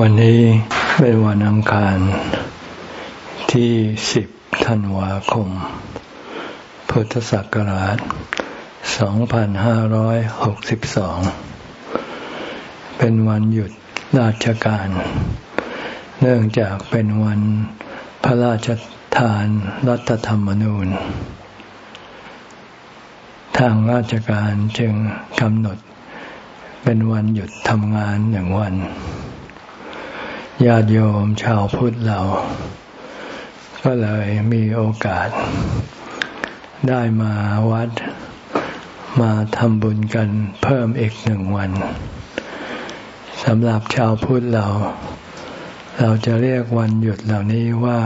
วันนี้เป็นวันอังคารที่สิบธันวาคม พุทธศักราช 2562 เป็นวันหยุดราชการ เนื่องจากเป็นวันพระราชทานรัฐธรรมนูญ ทางราชการจึงกำหนดเป็นวันหยุดทำงานหนึ่งวัน ญาติโยมชาวพุทธเรา ก็เลยมีโอกาส ได้มาวัดมาทำบุญกันเพิ่มอีกหนึ่งวันสำหรับชาวพุทธเรา เราจะเรียกวันหยุดเหล่านี้ว่า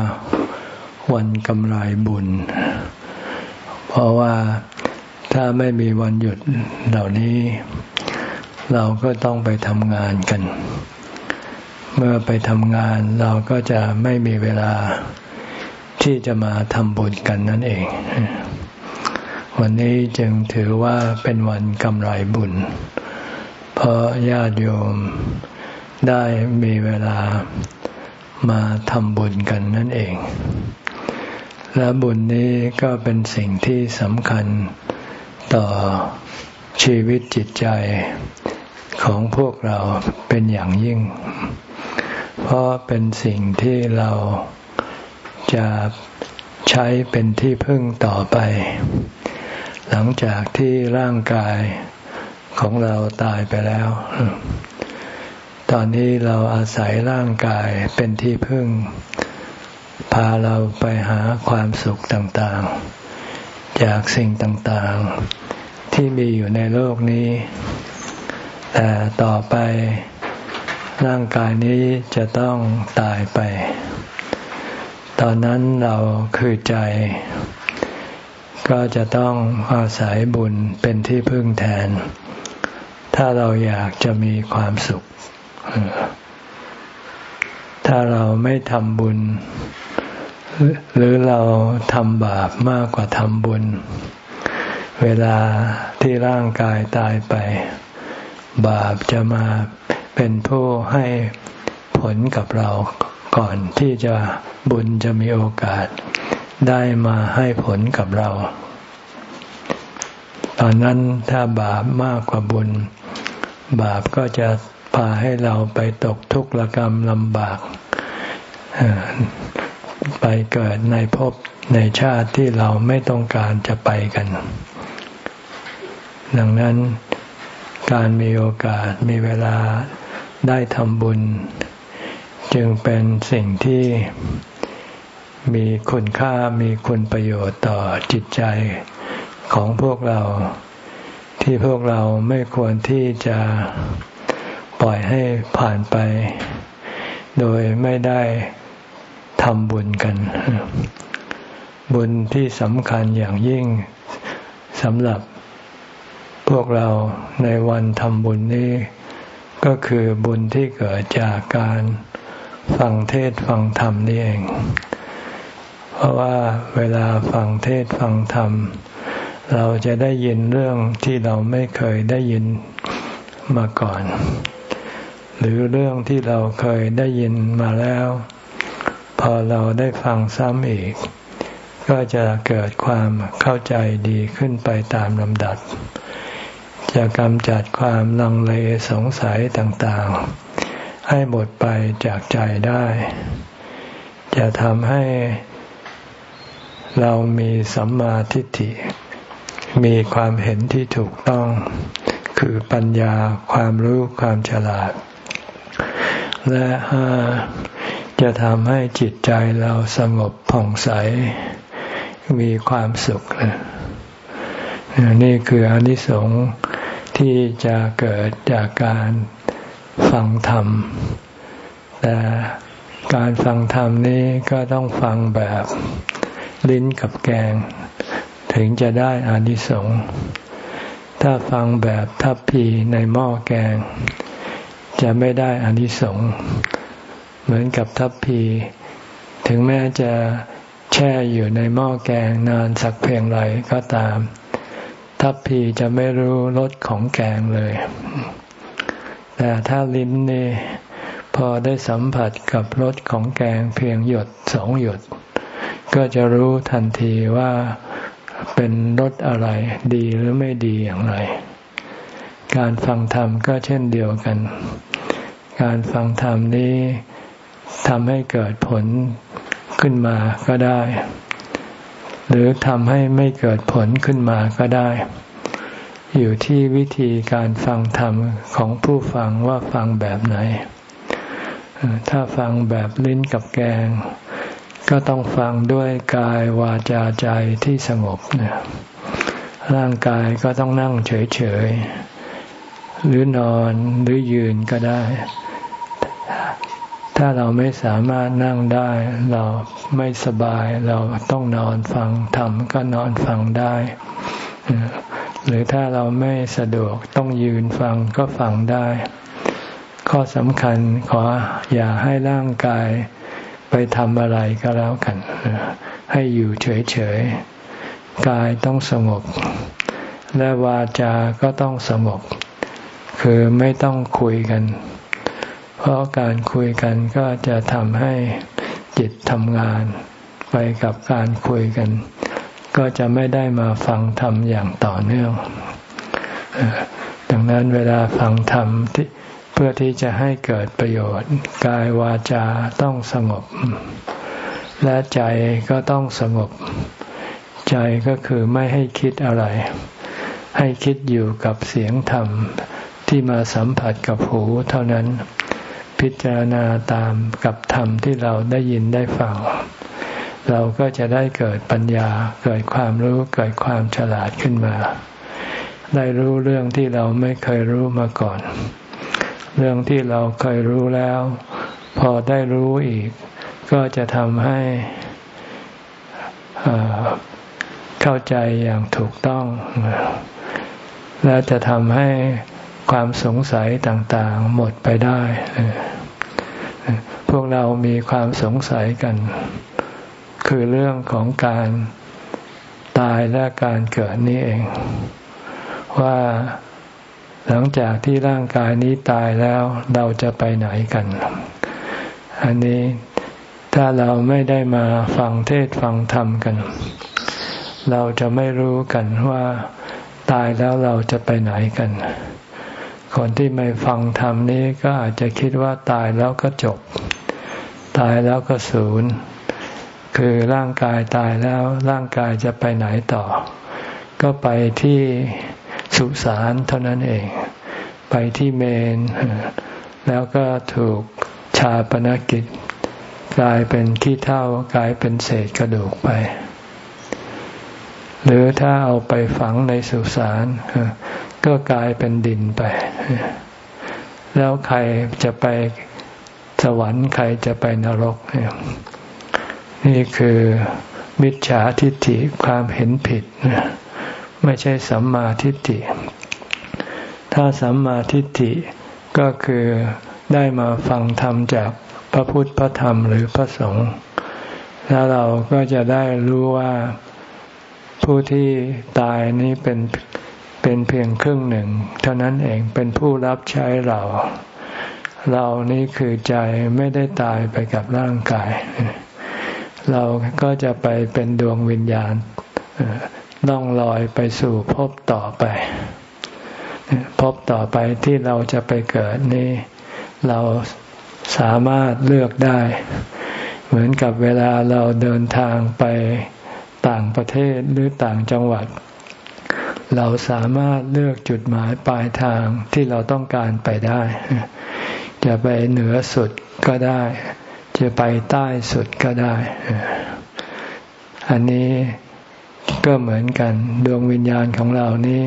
วันกำไรบุญ เพราะว่าถ้าไม่มีวันหยุดเหล่านี้ เราก็ต้องไปทำงานกัน เมื่อไปทำงานเราก็จะไม่มีเวลาที่จะมาทำบุญกันนั่นเอง วันนี้จึงถือว่าเป็นวันกำไรบุญ เพราะญาติโยมได้มีเวลามาทำบุญกันนั่นเอง และบุญนี้ก็เป็นสิ่งที่สำคัญต่อชีวิตจิตใจของพวกเราเป็นอย่างยิ่ง เพราะเป็นสิ่งที่เราจะใช้เป็นที่พึ่งต่อไป หลังจากที่ร่างกายของเราตายไปแล้ว ตอนนี้เราอาศัยร่างกายเป็นที่พึ่ง พาเราไปหาความสุขต่างๆ จากสิ่งต่างๆ ที่มีอยู่ในโลกนี้ แต่ต่อไป ร่างกายนี้จะต้องตายไป ตอนนั้นเราคือใจ ก็จะต้องอาศัยบุญเป็นที่พึ่งแทน ถ้าเราอยากจะมีความสุข ถ้าเราไม่ทำบุญ หรือเราทำบาปมากกว่าทำบุญ เวลาที่ร่างกายตายไป บาปจะมา เป็นผู้ให้ผลกับเราก่อนที่จะบุญจะมีโอกาสได้มาให้ผลกับเรา ตอนนั้นถ้าบาปมากกว่าบุญ บาปก็จะพาให้เราไปตกทุกข์ระกรรมลำบาก ไปเกิดในภพในชาติที่เราไม่ต้องการจะไปกัน ดังนั้นการมีโอกาสมีเวลา ได้ทำบุญ จึงเป็นสิ่งที่มีคุณค่ามีคุณประโยชน์ต่อจิตใจของพวกเรา ที่พวกเราไม่ควรที่จะปล่อยให้ผ่านไป โดยไม่ได้ทำบุญกัน บุญที่สำคัญอย่างยิ่งสำหรับพวกเราในวันทำบุญนี้ ก็คือบุญที่เกิดจากการฟังเทศฟังธรรมนี่เอง เพราะว่าเวลาฟังเทศฟังธรรม เราจะได้ยินเรื่องที่เราไม่เคยได้ยินมาก่อน หรือเรื่องที่เราเคยได้ยินมาแล้ว พอเราได้ฟังซ้ำอีก ก็จะเกิดความเข้าใจดีขึ้นไปตามลำดับ จะกำจัดความลังเลสงสัยต่างๆ ให้หมดไปจากใจได้ จะทำให้เรามีสัมมาทิฏฐิ มีความเห็นที่ถูกต้อง คือปัญญาความรู้ความฉลาด และห้าจะทำให้จิตใจเราสงบผ่องใส มีความสุข นี่คืออนิสงส์ ที่จะเกิดจากการฟังธรรม แต่การฟังธรรมนี้ก็ต้องฟังแบบลิ้นกับแกง ถึงจะได้อานิสงส์ถ้าฟังแบบทัพพีในหม้อแกง จะไม่ได้อานิสงส์เหมือนกับทัพพี ถึงแม้จะแช่อยู่ในหม้อแกงนานสักเพียงไรก็ตาม ทัพพีจะไม่รู้รสของแกงเลย แต่ถ้าลิ้นนี่พอได้สัมผัสกับรสของแกงเพียงหยดสองหยด ก็จะรู้ทันทีว่าเป็นรสอะไรดีหรือไม่ดีอย่างไร การฟังธรรมก็เช่นเดียวกัน การฟังธรรมนี้ทำให้เกิดผลขึ้นมาก็ได้ หรือทำให้ไม่เกิดผลขึ้นมาก็ได้ อยู่ที่วิธีการฟังธรรมของผู้ฟังว่าฟังแบบไหน ถ้าฟังแบบลิ้นกับแกง ก็ต้องฟังด้วยกายวาจาใจที่สงบเนี่ยร่างกายก็ต้องนั่งเฉยๆหรือนอนหรือยืนก็ได้ ถ้าเราไม่สามารถนั่งได้ เราไม่สบาย เราต้องนอนฟังธรรมก็นอนฟังได้ หรือถ้าเราไม่สะดวกต้องยืนฟังก็ฟังได้ ข้อสำคัญขออย่าให้ร่างกายไปทำอะไรก็แล้วกัน ให้อยู่เฉยๆ กายต้องสงบ และวาจาก็ต้องสงบ คือไม่ต้องคุยกัน เพราะการคุยกันก็จะทำให้จิตทำงาน ไปกับการคุยกัน ก็จะไม่ได้มาฟังธรรมอย่างต่อเนื่อง ดังนั้นเวลาฟังธรรมเพื่อที่จะให้เกิดประโยชน์ กายวาจาต้องสงบ และใจก็ต้องสงบ ใจก็คือไม่ให้คิดอะไร ให้คิดอยู่กับเสียงธรรมที่มาสัมผัสกับหูเท่านั้น พิจารณาตามกับธรรมที่เราได้ยินได้ฟัง เราก็จะได้เกิดปัญญาเกิดความรู้เกิดความฉลาดขึ้นมา ได้รู้เรื่องที่เราไม่เคยรู้มาก่อน เรื่องที่เราเคยรู้แล้ว พอได้รู้อีก ก็จะทำให้เข้าใจอย่างถูกต้อง และจะทำให้ ความสงสัยต่างๆ หมดไปได้ พวกเรามีความสงสัยกัน คือเรื่องของการตายและการเกิดนี้เอง ว่าหลังจากที่ร่างกายนี้ตายแล้วเราจะไปไหนกัน อันนี้ถ้าเราไม่ได้มาฟังเทศฟังธรรมกัน เราจะไม่รู้กันว่าตายแล้วเราจะไปไหนกัน คนที่ไม่ฟังธรรมนี้ก็อาจจะคิดว่าตายแล้วก็จบ ตายแล้วก็ศูนย์ คือร่างกายตายแล้วร่างกายจะไปไหนต่อ ก็ไปที่สุสานเท่านั้นเอง ไปที่เมน แล้วก็ถูกชาปนกิจ กลายเป็นขี้เท่ากลายเป็นเศษกระดูกไป หรือถ้าเอาไปฝังในสุสาน ก็กลายเป็นดินไป แล้วใครจะไปสวรรค์ใครจะไปนรก นี่คือมิจฉาทิฏฐิความเห็นผิด ไม่ใช่สัมมาทิฏฐิ ถ้าสัมมาทิฏฐิก็คือได้มาฟังธรรมจากพระพุทธพระธรรมหรือพระสงฆ์แล้วเราก็จะได้รู้ว่าผู้ที่ตายนี้เป็น เป็นเพียงครึ่งหนึ่ง เท่านั้นเองเป็นผู้รับใช้เรา เรานี่คือใจไม่ได้ตายไปกับร่างกาย เราก็จะไปเป็นดวงวิญญาณล่องลอยไปสู่พบต่อไปพบต่อไปที่เราจะไปเกิดนี่เราสามารถเลือกได้ เหมือนกับเวลาเราเดินทางไปต่างประเทศหรือต่างจังหวัด เราสามารถเลือกจุดหมายปลายทางที่เราต้องการไปได้ จะไปเหนือสุดก็ได้ จะไปใต้สุดก็ได้ อันนี้ก็เหมือนกัน ดวงวิญญาณของเรานี้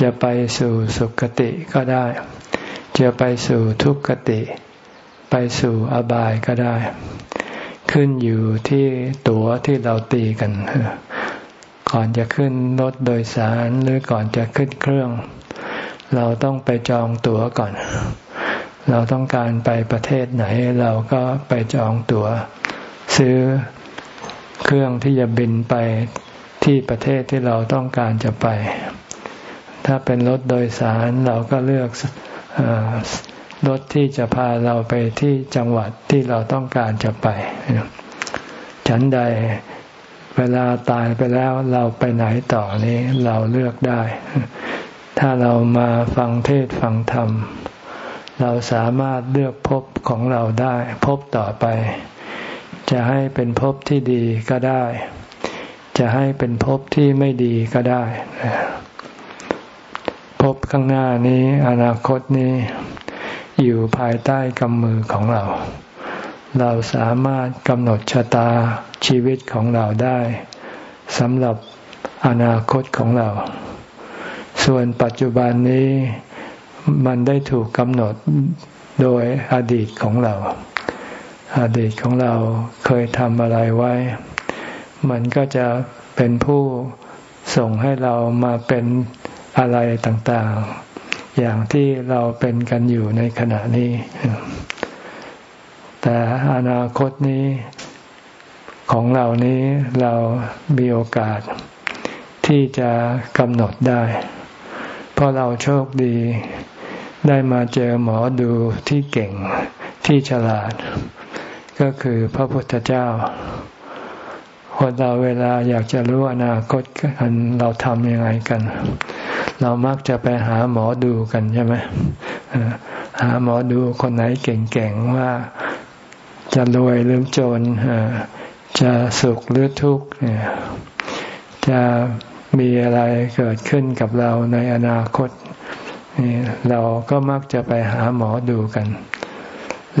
จะไปสู่สุคติก็ได้ จะไปสู่ทุกขติ ไปสู่อบายก็ได้ ขึ้นอยู่ที่ตั๋วที่เราตีกัน ก่อนจะขึ้นรถโดยสารหรือก่อนจะขึ้นเครื่อง เราต้องไปจองตั๋วก่อน เราต้องการไปประเทศไหน เราก็ไปจองตั๋ว ซื้อเครื่องที่จะบินไปที่ประเทศที่เราต้องการจะไป ถ้าเป็นรถโดยสารเราก็เลือกรถที่จะพาเราไปที่จังหวัดที่เราต้องการจะไป ฉันใด เวลาตายไปแล้วเราไปไหนต่อนี้เราเลือกได้ ถ้าเรามาฟังเทศฟังธรรม เราสามารถเลือกภพของเราได้ภพต่อไป จะให้เป็นภพที่ดีก็ได้ จะให้เป็นภพที่ไม่ดีก็ได้ภพข้างหน้านี้อนาคตนี้ อยู่ภายใต้กำมือของเรา เราสามารถกำหนดชะตาชีวิตของเราได้สำหรับอนาคตของเรา ส่วนปัจจุบันนี้มันได้ถูกกำหนดโดยอดีตของเรา อดีตของเราเคยทำอะไรไว้ มันก็จะเป็นผู้ส่งให้เรามาเป็นอะไรต่างๆ อย่างที่เราเป็นกันอยู่ในขณะนี้ แต่อนาคตนี้ของเรานี้เรามีโอกาสที่จะกำหนดได้ เพราะเราโชคดี ได้มาเจอหมอดูที่เก่งที่ฉลาด ก็คือพระพุทธเจ้าคนเราเวลาอยากจะรู้อนาคตกันเราทำยังไงกัน เรามักจะไปหาหมอดูกันใช่ไหมหาหมอดูคนไหนเก่งๆว่า จะรวยหรือจนจะสุขหรือทุกข์จะมีอะไรเกิดขึ้นกับเราในอนาคต เราก็มักจะไปหาหมอดูกัน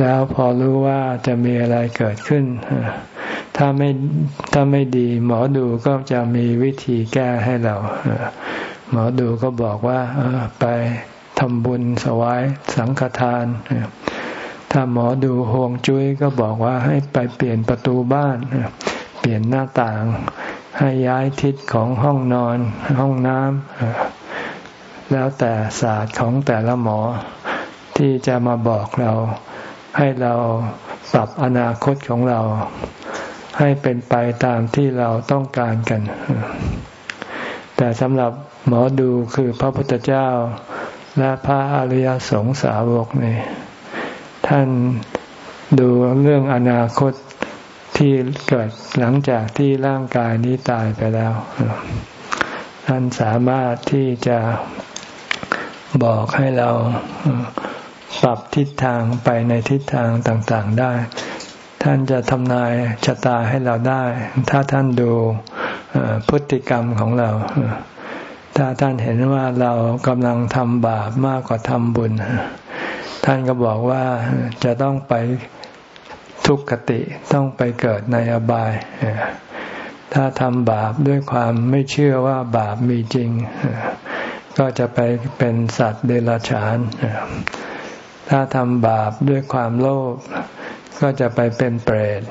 แล้วพอรู้ว่าจะมีอะไรเกิดขึ้น ถ้าไม่ถ้าไม่ดี หมอดูก็จะมีวิธีแก้ให้เรา หมอดูก็บอกว่าไปทำบุญสวายสังฆทาน ถ้าหมอดูฮวงจุ้ยก็บอกว่าให้ไปเปลี่ยนประตูบ้าน เปลี่ยนหน้าต่าง ให้ย้ายทิศของห้องนอน ห้องน้ำแล้วแต่ศาสตร์ของแต่ละหมอที่จะมาบอกเรา ให้เราปรับอนาคตของเรา ให้เป็นไปตามที่เราต้องการกัน แต่สำหรับหมอดูคือพระพุทธเจ้าและพระอริยสงสาวกนี่ ท่านดูเรื่องอนาคตที่เกิดหลังจากที่ร่างกายนี้ตายไปแล้ว ท่านสามารถที่จะบอกให้เราปรับทิศทางไปในทิศทางต่างๆได้ ท่านจะทำนายชะตาให้เราได้ ถ้าท่านดูพฤติกรรมของเรา ถ้าท่านเห็นว่าเรากำลังทำบาปมากกว่าทำบุญ ท่านก็บอกว่าจะต้องไปทุกขติต้องไปเกิดในอบาย ถ้าทำบาปด้วยความไม่เชื่อว่าบาปมีจริง ก็จะไปเป็นสัตว์เดรัจฉาน ถ้าทำบาปด้วยความโลภก็จะไปเป็นเปรต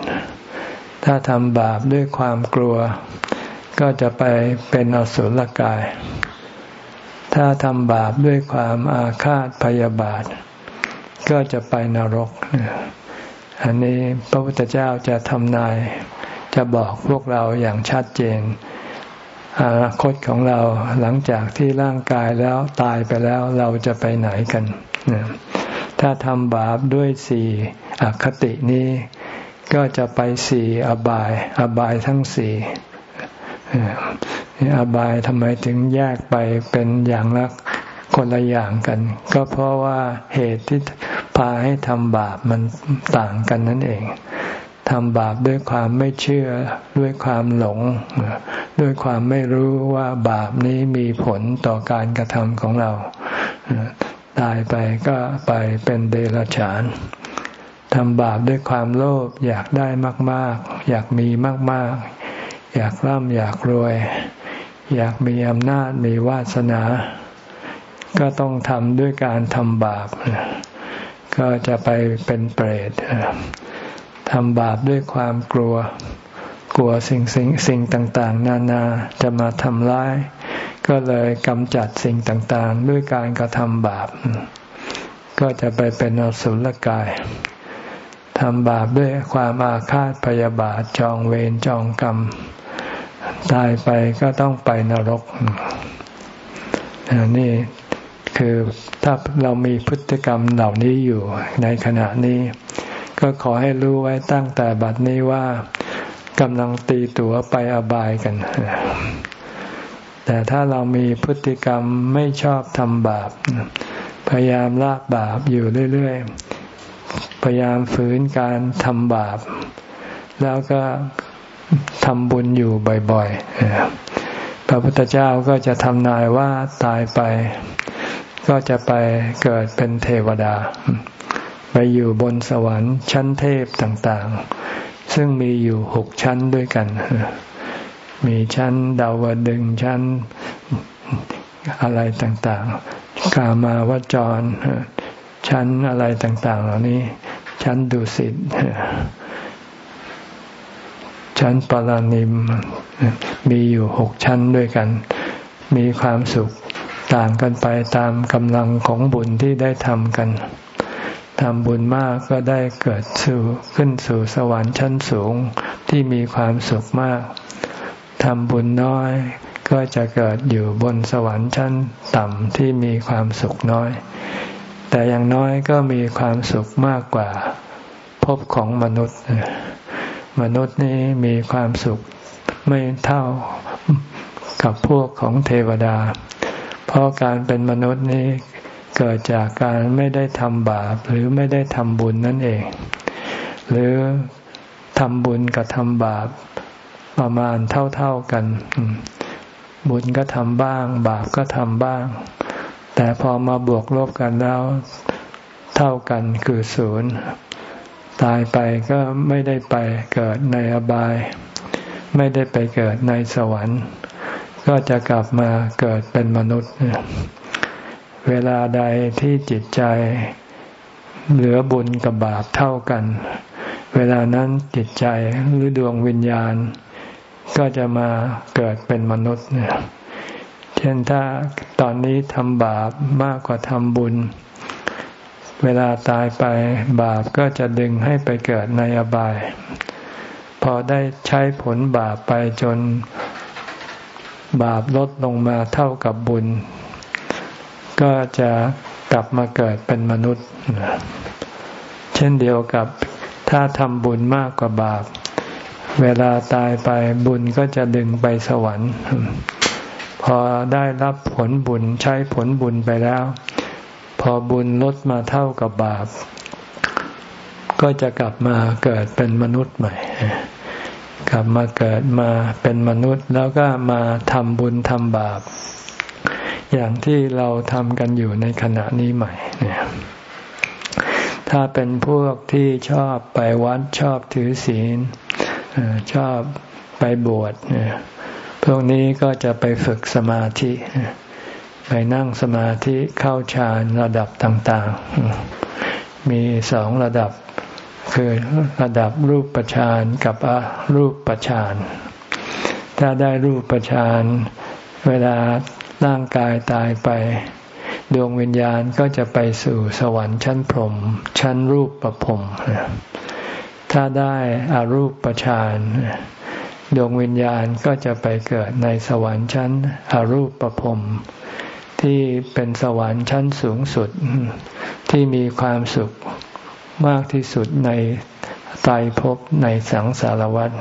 ถ้าทำบาปด้วยความกลัว ก็จะไปเป็นอสุรกาย ถ้าทำบาปด้วยความอาฆาตพยาบาท ก็จะไปนรก อันนี้พระพุทธเจ้าจะทำนาย จะบอกพวกเราอย่างชัดเจน อนาคตของเราหลังจากที่ร่างกายแล้วตายไปแล้วเราจะไปไหนกัน ถ้าทำบาปด้วยสี่อคตินี้ ก็จะไปสี่อบาย อบายทั้งสี่อบายทำไมถึงแยกไปเป็นอย่างละ คนละอย่างกัน ก็เพราะว่าเหตุที่พาให้ทำบาปมันต่างกันนั่นเองทำบาปด้วยความไม่เชื่อด้วยความหลง ด้วยความไม่รู้ว่าบาปนี้มีผลต่อการกระทำของเรา ตายไปก็ไปเป็นเดรัจฉานทำบาปด้วยความโลภอยากได้มาก ๆ อยากมีมาก ๆ อยากร่ำอยากรวย อยากมีอำนาจมีวาสนา ก็ต้องทำด้วยการทำบาป ก็จะไปเป็นเปรตทำบาปด้วยความกลัว กลัวสิ่งสิ่งสิ่งต่าง ๆ นานาจะมาทำร้าย ก็เลยกำจัดสิ่งต่างๆ ด้วยการกระทำบาป ก็จะไปเป็นอสุรกายทำบาปด้วยความอาฆาตพยาบาทจองเวรจองกรรม ตายไปก็ต้องไปนรกนี่ คือถ้าเรามีพฤติกรรมเหล่านี้อยู่ในขณะนี้ ก็ขอให้รู้ไว้ตั้งแต่บัดนี้ว่ากำลังตีตัวไปอบายกัน แต่ถ้าเรามีพฤติกรรมไม่ชอบทำบาป พยายามละบาปอยู่เรื่อยๆ พยายามฝืนการทำบาป แล้วก็ทำบุญอยู่บ่อยๆพระพุทธเจ้าก็จะทำนายว่าตายไป ก็จะไปเกิดเป็นเทวดา ไปอยู่บนสวรรค์ชั้นเทพต่างๆ ซึ่งมีอยู่หกชั้นด้วยกัน มีชั้นดาวดึงชั้นอะไรต่างๆ กามาวจร ชั้นอะไรต่างๆ เหล่านี้ ชั้นดุสิตชั้นปารานิม มีอยู่หกชั้นด้วยกัน มีความสุข ต่างกันไปตามกำลังของบุญที่ได้ทำกันทำบุญมากก็ได้เกิดสู่ขึ้นสู่สวรรค์ชั้นสูงที่มีความสุขมากทำบุญน้อยก็จะเกิดอยู่บนสวรรค์ชั้นต่ำที่มีความสุขน้อย แต่อย่างน้อยก็มีความสุขมากกว่าภพของมนุษย์ มนุษย์นี้มีความสุขไม่เท่ากับพวกของเทวดา เพราะการเป็นมนุษย์นี้เกิดจากการไม่ได้ทำบาปหรือไม่ได้ทำบุญนั่นเอง หรือทำบุญกับทำบาปประมาณเท่าๆกัน บุญก็ทำบ้าง บาปก็ทำบ้าง แต่พอมาบวกลบกันแล้วเท่ากันคือศูนย์ตายไปก็ไม่ได้ไปเกิดในอบาย ไม่ได้ไปเกิดในสวรรค์ ก็จะกลับมาเกิดเป็นมนุษย์ เวลาใดที่จิตใจเหลือบุญกับบาปเท่ากัน เวลานั้นจิตใจหรือดวงวิญญาณ ก็จะมาเกิดเป็นมนุษย์เนี่ยเช่นถ้าตอนนี้ทำบาปมากกว่าทำบุญ เวลาตายไปบาปก็จะดึงให้ไปเกิดในอบาย พอได้ใช้ผลบาปไปจน บาปลดลงมาเท่ากับบุญ ก็จะกลับมาเกิดเป็นมนุษย์ เช่นเดียวกับถ้าทำบุญมากกว่าบาป เวลาตายไปบุญก็จะดึงไปสวรรค์ พอได้รับผลบุญใช้ผลบุญไปแล้ว พอบุญลดมาเท่ากับบาป ก็จะกลับมาเกิดเป็นมนุษย์ใหม่ กลับมาเกิดมาเป็นมนุษย์ แล้วก็มาทำบุญทำบาป อย่างที่เราทำกันอยู่ในขณะนี้ใหม่เนี่ยถ้าเป็นพวกที่ชอบไปวัดชอบถือศีลชอบไปบวชพวกนี้ก็จะไปฝึกสมาธิ ไปนั่งสมาธิเข้าฌานระดับต่าง ๆ มีสองระดับ คือระดับรูปฌานกับอรูปฌานถ้าได้รูปฌานเวลาร่างกายตายไป ดวงวิญญาณก็จะไปสู่สวรรค์ชั้นพรหมชั้นรูปประพรมถ้าได้อารูปฌานดวงวิญญาณก็จะไปเกิดในสวรรค์ชั้นอรูปประพรมที่เป็นสวรรค์ชั้นสูงสุด ที่มีความสุข มากที่สุดในไตรภพในสังสารวัฏ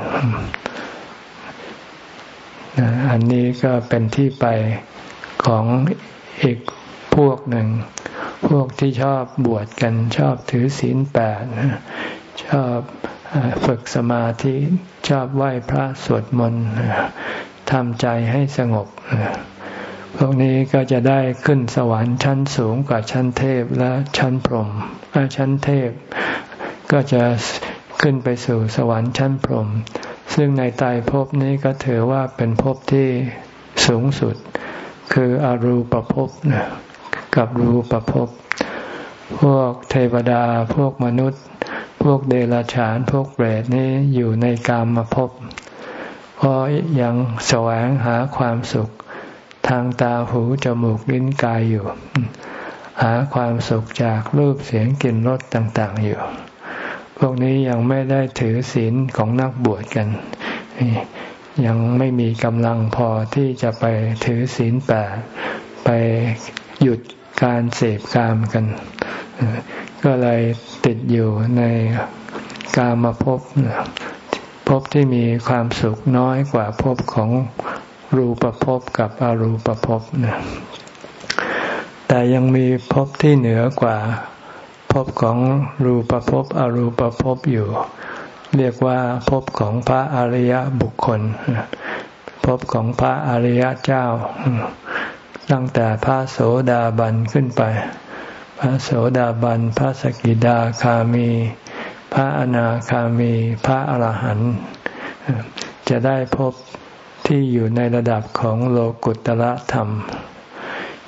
อันนี้ก็เป็นที่ไปของอีกพวกหนึ่ง พวกที่ชอบบวชกันชอบถือศีลแปดชอบฝึกสมาธิชอบไหว้พระสวดมนต์ทำใจให้สงบ พวกนี้ก็จะได้ขึ้นสวรรค์ชั้นสูงกว่าชั้นเทพและชั้นพรหมชั้นเทพ ก็จะขึ้นไปสู่สวรรค์ชั้นพรหมซึ่งในตายภพนี้ก็ถือว่าเป็นภพที่สูงสุด คืออรูปภพกับรูปภพ พวกเทวดาพวกมนุษย์ พวกเดรัจฉานพวกเปรตนี้อยู่ในกามภพเพราะยังแสวงหาความสุข ทางตาหูจมูกลิ้นกายอยู่ หาความสุขจากรูปเสียงกลิ่นรสต่าง ๆ อยู่ พวกนี้ยังไม่ได้ถือศีลของนักบวชกัน ยังไม่มีกำลังพอที่จะไปถือศีลแปดไปหยุดการเสพกามกัน ก็เลยติดอยู่ในกามาพบพบที่มีความสุขน้อยกว่าพบของ รูปภพกับอรูปภพนะแต่ยังมีภพที่เหนือกว่าภพของรูปภพอรูปภพอยู่ เรียกว่าภพของพระอริยบุคคลภพของพระอริยเจ้า ตั้งแต่พระโสดาบันขึ้นไป พระโสดาบัน พระสกิดาคามี พระอนาคามี พระอรหันต์จะได้พบ ที่อยู่ในระดับของโลกุตละธรรม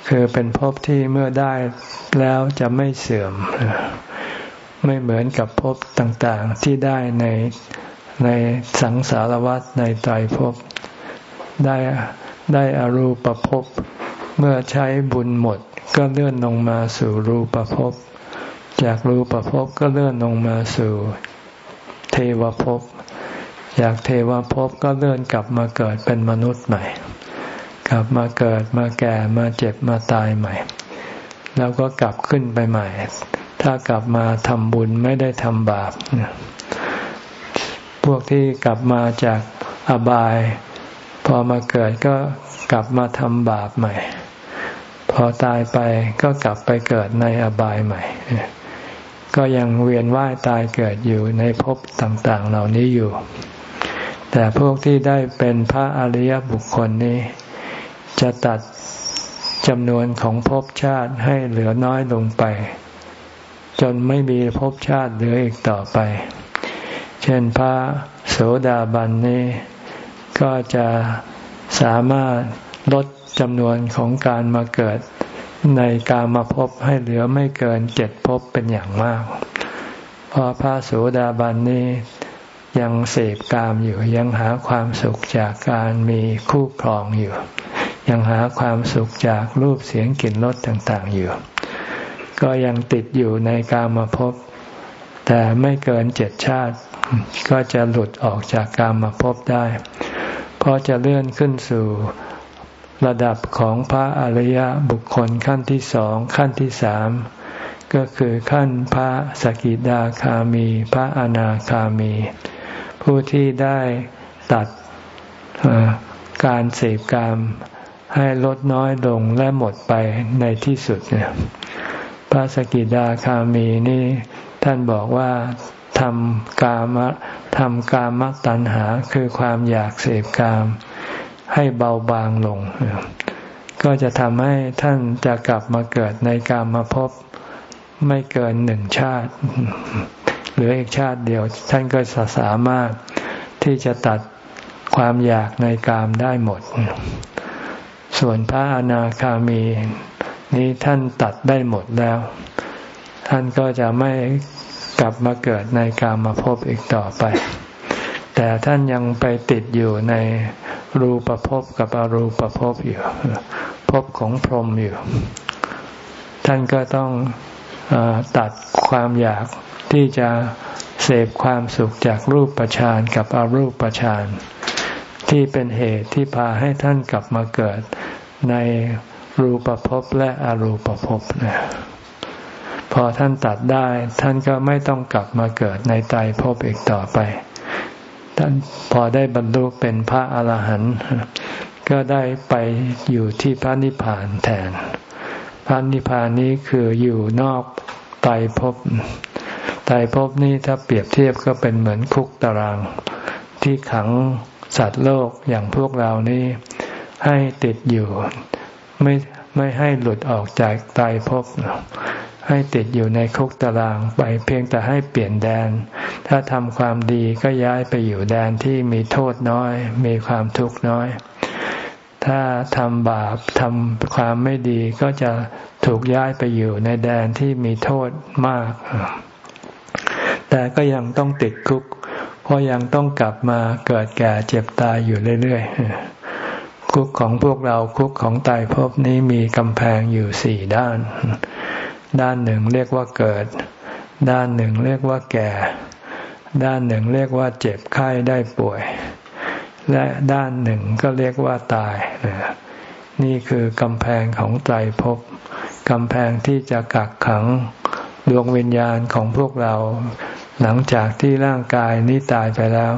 คือเป็นภพที่เมื่อได้แล้วจะไม่เสื่อม ไม่เหมือนกับภพต่างๆที่ได้ในในสังสารวัฏในไตรภพได้ได้อรูปภพเมื่อใช้บุญหมดก็เลื่อนลงมาสู่รูปภพจากรูปภพก็เลื่อนลงมาสู่เทวภพ จากเทวภพก็เลื่อนกลับมาเกิดเป็นมนุษย์ใหม่ กลับมาเกิดมาแก่มาเจ็บมาตายใหม่ แล้วก็กลับขึ้นไปใหม่ ถ้ากลับมาทำบุญไม่ได้ทำบาปพวกที่กลับมาจากอบาย พอมาเกิดก็กลับมาทำบาปใหม่ พอตายไปก็กลับไปเกิดในอบายใหม่ ก็ยังเวียนว่ายตายเกิดอยู่ในภพต่าง ๆ เหล่านี้อยู่ แต่พวกที่ได้เป็นพระอริยบุคคลนี้ จะตัดจำนวนของภพชาติให้เหลือน้อยลงไป จนไม่มีภพชาติเหลืออีกต่อไป เช่นพระโสดาบันนี้ ก็จะสามารถลดจำนวนของการมาเกิดในการมาพบให้เหลือไม่เกินเจ็ดภพเป็นอย่างมาก เพราะพระโสดาบันนี้ ยังเสพกามอยู่ ยังหาความสุขจากการมีคู่ครองอยู่ ยังหาความสุขจากรูปเสียงกลิ่นรสต่างๆอยู่ ก็ยังติดอยู่ในกามาพบแต่ไม่เกินเจ็ดชาติ ก็จะหลุดออกจากกามาพบได้ เพราะจะเลื่อนขึ้นสู่ระดับของพระอริยบุคคลขั้นที่สองขั้นที่สามก็คือขั้นพระสกิดาคามี พระอนาคามี ผู้ที่ได้ตัดการเสพกามให้ลดน้อยลงและหมดไปในที่สุดเนี่ยพระสกิดาคามีนี่ท่านบอกว่าทำกามทำกามตัณหาคือความอยากเสพกาม ให้เบาบางลง ก็จะทำให้ท่านจะกลับมาเกิดในกามมาพบ ไม่เกินหนึ่งชาติหลืออีกชาติเดียว ท่านก็สามารถที่จะตัดความอยากในกามได้หมด ส่วนพระอนาคามี นี้ท่านตัดได้หมดแล้ว ท่านก็จะไม่กลับมาเกิดในกามมาพบอีกต่อไป แต่ท่านยังไปติดอยู่ในรูปภพกับอรูปภพอยู่ภพของพรหมอยู่ ท่านก็ต้อง ตัดความอยากที่จะเสพความสุขจากรูปประชานกับอรูปประชานที่เป็นเหตุที่พาให้ท่านกลับมาเกิดในรูปภพและอรูปภพนะพอท่านตัดได้ ท่านก็ไม่ต้องกลับมาเกิดในไตรภพอีกต่อไป ท่านพอได้บรรลุเป็นพระอรหันต์ก็ได้ไปอยู่ที่พระนิพพานแทน พระนิพพานนี้คืออยู่นอก ไตรภพไตายภพนี้ถ้าเปรียบเทียบก็เป็นเหมือนคุกตาราง ที่ขังสัตว์โลกอย่างพวกเรานี้ให้ติดอยู่ ไม่ไม่ให้หลุดออกจากตายภพให้ติดอยู่ในคุกตารางไปเพียงแต่ให้เปลี่ยนแดน ถ้าทำความดีก็ย้ายไปอยู่แดนที่มีโทษน้อย มีความทุกข์น้อย ถ้าทำบาปทำความไม่ดีก็จะถูกย้ายไปอยู่ในแดนที่มีโทษมาก แต่ก็ยังต้องติดคุก เพราะยังต้องกลับมาเกิดแก่เจ็บตายอยู่เรื่อยๆ คุกของพวกเราคุกของตายภพนี้มีกำแพงอยู่สี่ด้าน ด้านหนึ่งเรียกว่าเกิด ด้านหนึ่งเรียกว่าแก่ ด้านหนึ่งเรียกว่าเจ็บไข้ได้ป่วย และด้านหนึ่งก็เรียกว่าตาย นี่คือกำแพงของไตรภพกำแพงที่จะกักขังดวงวิญญาณของพวกเรา หลังจากที่ร่างกายนี้ตายไปแล้ว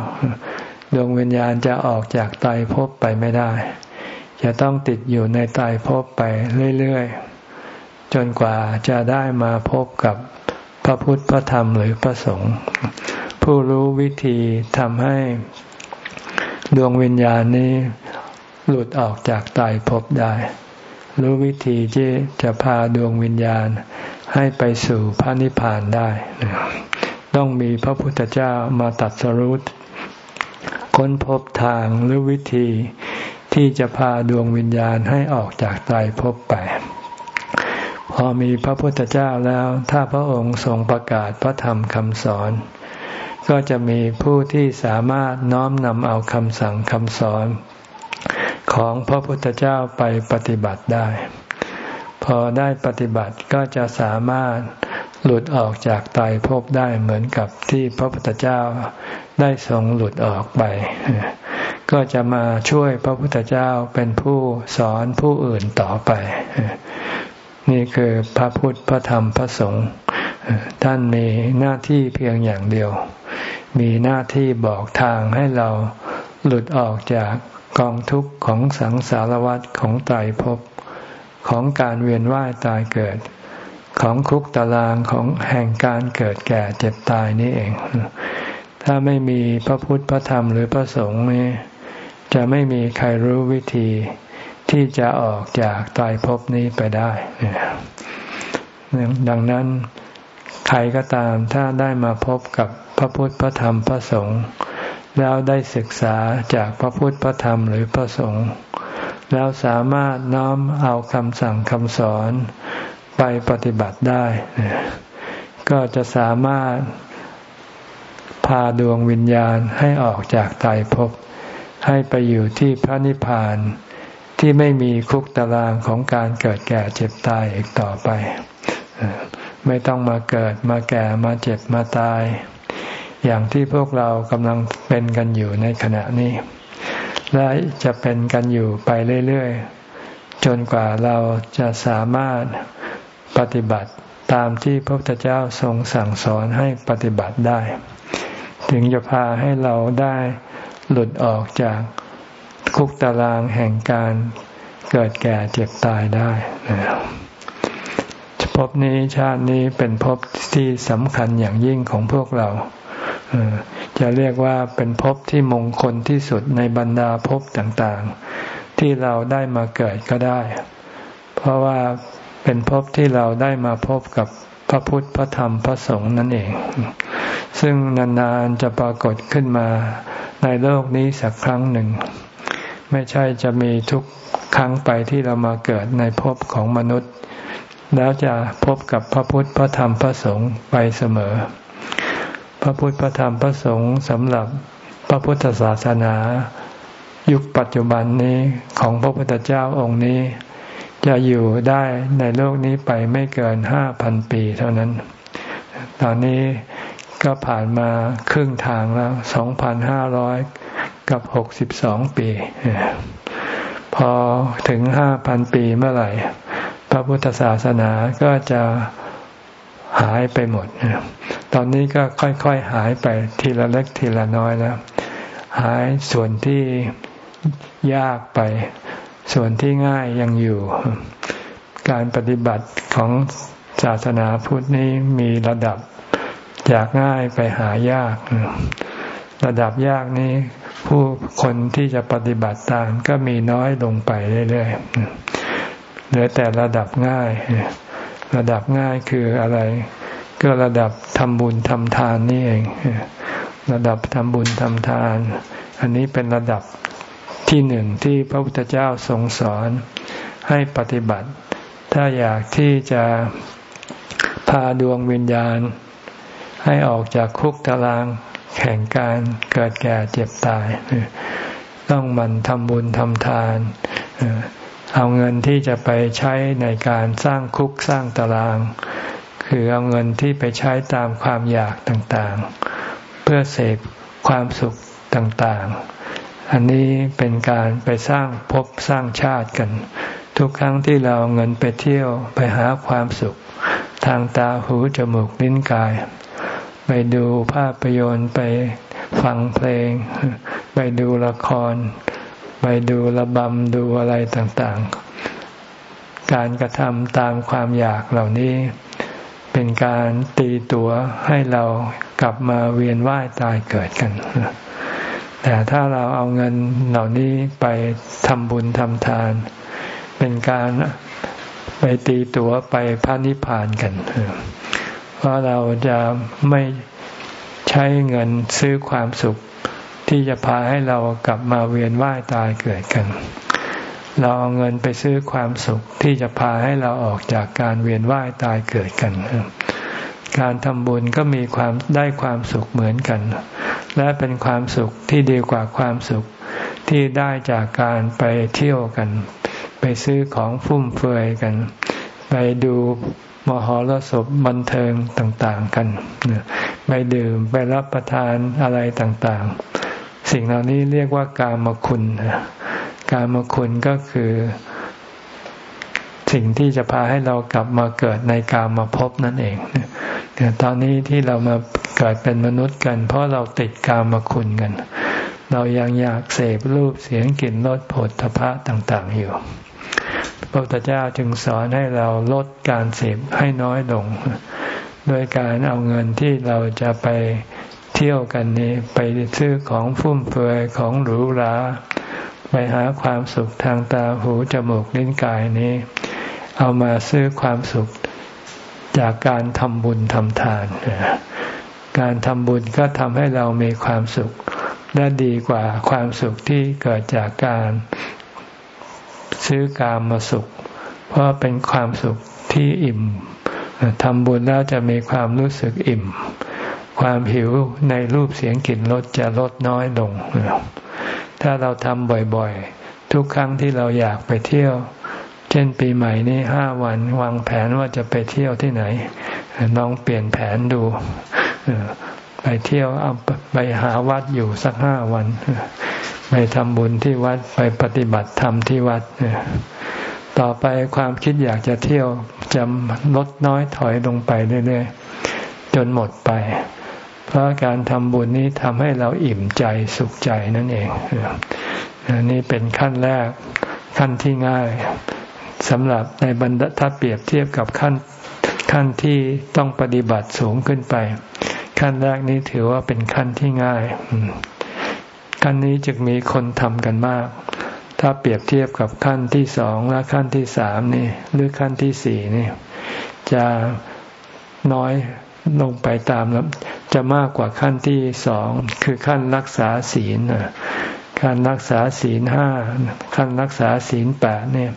ดวงวิญญาณจะออกจากไตายภพไปไม่ได้ จะต้องติดอยู่ในไตายภพไปเรื่อยๆ จนกว่าจะได้มาพบกับพระพุทธพระธรรมหรือพระสงฆ์ผู้รู้วิธีทำให้ ดวงวิญญาณนี้หลุดออกจากตายภพได้ รู้วิธีที่จะพาดวงวิญญาณให้ไปสู่พระนิพพานได้ ต้องมีพระพุทธเจ้ามาตัดสรุปค้นพบทางหรือวิธีที่จะพาดวงวิญญาณให้ออกจากตายภพไป พอมีพระพุทธเจ้าแล้ว ถ้าพระองค์ทรงประกาศพระธรรมคำสอน ก็จะมีผู้ที่สามารถน้อมนำเอาคำสั่งคำสอนของพระพุทธเจ้าไปปฏิบัติได้ พอได้ปฏิบัติก็จะสามารถหลุดออกจากตายภพได้เหมือนกับที่พระพุทธเจ้าได้ทรงหลุดออกไป ก็จะมาช่วยพระพุทธเจ้าเป็นผู้สอนผู้อื่นต่อไป นี่คือพระพุทธพระธรรมพระสงฆ์ ท่านมีหน้าที่เพียงอย่างเดียว มีหน้าที่บอกทางให้เราหลุดออกจากกองทุกข์ของสังสารวัฏของตายภพของการเวียนว่ายตายเกิด ของคุกตารางของแห่งการเกิดแก่เจ็บตายนี่เอง ถ้าไม่มีพระพุทธพระธรรมหรือพระสงฆ์นี่จะไม่มีใครรู้วิธีที่จะออกจากตายภพนี้ไปได้ ดังนั้น ใครก็ตามถ้าได้มาพบกับพระพุทธพระธรรมพระสงฆ์แล้วได้ศึกษาจากพระพุทธพระธรรมหรือพระสงฆ์แล้วสามารถน้อมเอาคำสั่งคำสอนไปปฏิบัติได้ ก็จะสามารถพาดวงวิญญาณให้ออกจากตายภพให้ไปอยู่ที่พระนิพพานที่ไม่มีคุกตารางของการเกิดแก่เจ็บตายอีกต่อไป ไม่ต้องมาเกิดมาแก่มาเจ็บมาตาย อย่างที่พวกเรากำลังเป็นกันอยู่ในขณะนี้ และจะเป็นกันอยู่ไปเรื่อยๆ จนกว่าเราจะสามารถปฏิบัติตามที่พระพุทธเจ้าทรงสั่งสอนให้ปฏิบัติได้ ถึงจะพาให้เราได้หลุดออกจากคุกตารางแห่งการเกิดแก่เจ็บตายได้นะ ภพนี้ชาตินี้เป็นภพที่สำคัญอย่างยิ่งของพวกเราจะเรียกว่าเป็นภพที่มงคลที่สุดในบรรดาภพต่างๆ ที่เราได้มาเกิดก็ได้ เพราะว่าเป็นภพที่เราได้มาพบกับพระพุทธพระธรรมพระสงฆ์นั่นเอง ซึ่งนานๆจะปรากฏขึ้นมาในโลกนี้สักครั้งหนึ่ง ไม่ใช่จะมีทุกครั้งไปที่เรามาเกิดในภพของมนุษย์ แล้วจะพบกับพระพุทธพระธรรมพระสงฆ์ไปเสมอ พระพุทธพระธรรมพระสงฆ์สำหรับพระพุทธศาสนา ยุคปัจจุบันนี้ของพระพุทธเจ้าองค์นี้ จะอยู่ได้ในโลกนี้ไปไม่เกินห้าพันปีเท่านั้น ตอนนี้ก็ผ่านมาครึ่งทางแล้วสองพันห้าร้อยกับหกสิบสองปี พอถึงห้าพันปีเมื่อไหร่ ระพุทธศาสนาก็จะหายไปหมด ตอนนี้ก็ค่อยๆหายไปทีละเล็กทีละน้อยแล้วหายส่วนที่ยากไป ส่วนที่ง่ายยังอยู่ การปฏิบัติของศาสนาพุทธนี้มีระดับจากง่ายไปหายาก ระดับยากนี้ผู้คนที่จะปฏิบัติตามก็มีน้อยลงไปเรื่อยๆ เหลือแต่ระดับง่าย ระดับง่ายคืออะไร ก็ระดับทำบุญทำทานนี่เอง ระดับทำบุญทำทาน อันนี้เป็นระดับที่หนึ่งที่พระพุทธเจ้าทรงสอนให้ปฏิบัติ ถ้าอยากที่จะพาดวงวิญญาณ ให้ออกจากคุกตารางแข่งการเกิดแก่เจ็บตาย ต้องมันทำบุญทำทาน เอาเงินที่จะไปใช้ในการสร้างคุกสร้างตาราง คือเอาเงินที่ไปใช้ตามความอยากต่างๆ เพื่อเสพความสุขต่างๆ อันนี้เป็นการไปสร้างภพสร้างชาติกัน ทุกครั้งที่เราเงินไปเที่ยวไปหาความสุข ทางตาหูจมูกลิ้นกาย ไปดูภาพยนตร์ไปฟังเพลง ไปดูละคร ไปดูระบำดูอะไรต่างๆ การกระทำตามความอยากเหล่านี้ เป็นการตีตัวให้เรากลับมาเวียนว่ายตายเกิดกัน แต่ถ้าเราเอาเงินเหล่านี้ไปทำบุญทำทาน เป็นการไปตีตัวไปพระนิพพานกัน เพราะเราจะไม่ใช้เงินซื้อความสุข ที่จะพาให้เรากลับมาเวียนว่ายตายเกิดกัน เราเอาเงินไปซื้อความสุขที่จะพาให้เราออกจากการเวียนว่ายตายเกิดกัน การทำบุญก็มีความได้ความสุขเหมือนกัน และเป็นความสุขที่ดีกว่าความสุขที่ได้จากการไปเที่ยวกัน ไปซื้อของฟุ่มเฟือยกัน ไปดูมหรสพบันเทิงต่าง ๆ กัน ไปดื่มไปรับประทานอะไรต่าง ๆ สิ่งเหล่านี้เรียกว่ากามคุณ กามคุณก็คือ สิ่งที่จะพาให้เรากลับมาเกิดในกามมาพบนั่นเองตอนนี้ที่เรามาเกิดเป็นมนุษย์กัน เพราะเราติดกามคุณกัน เรายังอยากเสพรูปเสียงกลิ่นรสผลทพะต่างๆอยู่พระพุทธเจ้าจึงสอนให้เราลดการเสพให้น้อยลง โดยการเอาเงินที่เราจะไป เที่ยวกันนี้ไปซื้อของฟุ่มเฟือยของหรูหราไปหาความสุขทางตาหูจมูกลิ้นกายนี้ เอามาซื้อความสุขจากการทำบุญทำทาน การทำบุญก็ทำให้เรามีความสุขและดีกว่าความสุขที่เกิดจากการซื้อกามมาสุข เพราะเป็นความสุขที่อิ่มทำบุญแล้วจะมีความรู้สึกอิ่ม ความหิวในรูปเสียงกลิ่นรสจะลดน้อยลง ถ้าเราทำบ่อยๆ ทุกครั้งที่เราอยากไปเที่ยว เช่นปีใหม่นี้ห้าวันวางแผนว่าจะไปเที่ยวที่ไหนลองเปลี่ยนแผนดูไปเที่ยวเอาไปหาวัดอยู่สักห้าวัน ไปทำบุญที่วัดไปปฏิบัติธรรมที่วัด ต่อไปความคิดอยากจะเที่ยวจะลดน้อยถอยลงไปเรื่อยๆจนหมดไป เพราะการทำบุญนี้ทำให้เราอิ่มใจสุขใจนั่นเองนี่เป็นขั้นแรกขั้นที่ง่ายสำหรับในบรรดาถ้าเปรียบเทียบกับขั้นขั้นที่ต้องปฏิบัติสูงขึ้นไป ขั้นแรกนี้ถือว่าเป็นขั้นที่ง่าย ขั้นนี้จึงมีคนทำกันมาก ถ้าเปรียบเทียบกับขั้นที่สองและขั้นที่สามนี่หรือขั้นที่สี่นี่จะน้อย ลงไปตามแล้วจะมากกว่าขั้นที่สองคือขั้นรักษาศีลขั้นรักษาศีลห้าขั้นรักษาศีลแปดเนี่ย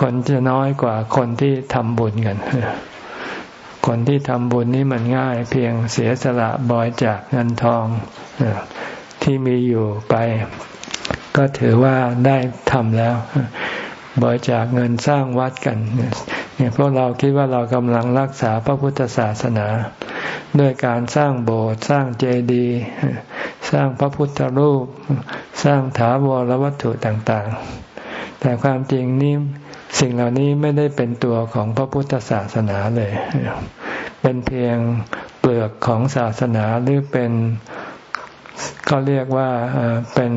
คนจะน้อยกว่าคนที่ทำบุญกันคนที่ทำบุญนี่มันง่าย เพียงเสียสละบอยจากเงินทองที่มีอยู่ไป ก็ถือว่าได้ทำแล้วบริจาคเงินสร้างวัดกัน เนี่ยพวกเราคิดว่าเรากำลังรักษาพระพุทธศาสนา ด้วยการสร้างโบสถ์สร้างเจดีย์สร้างพระพุทธรูป สร้างถาวรวัตถุต่างๆ แต่ความจริงนี้สิ่งเหล่านี้ไม่ได้เป็นตัวของพระพุทธศาสนาเลย เป็นเพียงเปลือกของศาสนาหรือเป็นเขาเรียกว่าเป็น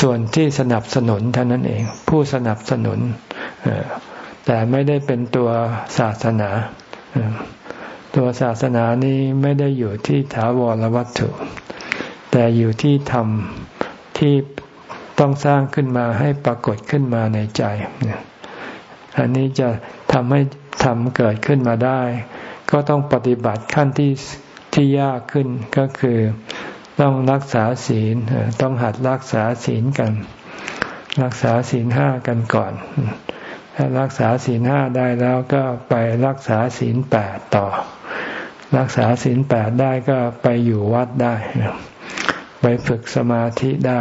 ส่วนที่สนับสนุนเท่านั้นเอง ผู้สนับสนุน แต่ไม่ได้เป็นตัวศาสนา ตัวศาสนานี้ไม่ได้อยู่ที่ถาวรวัตถุ แต่อยู่ที่ธรรมที่ต้องสร้างขึ้นมาให้ปรากฏขึ้นมาในใจ อันนี้จะทำให้ทำเกิดขึ้นมาได้ ก็ต้องปฏิบัติขั้นที่ที่ยากขึ้นก็คือต้องรักษาศีลต้องหัดรักษาศีลกัน รักษาศีลห้ากันก่อน รักษาศีลห้าได้แล้วก็ไปรักษาศีลแปดต่อ รักษาศีลแปดได้ก็ไปอยู่วัดได้ ไปฝึกสมาธิได้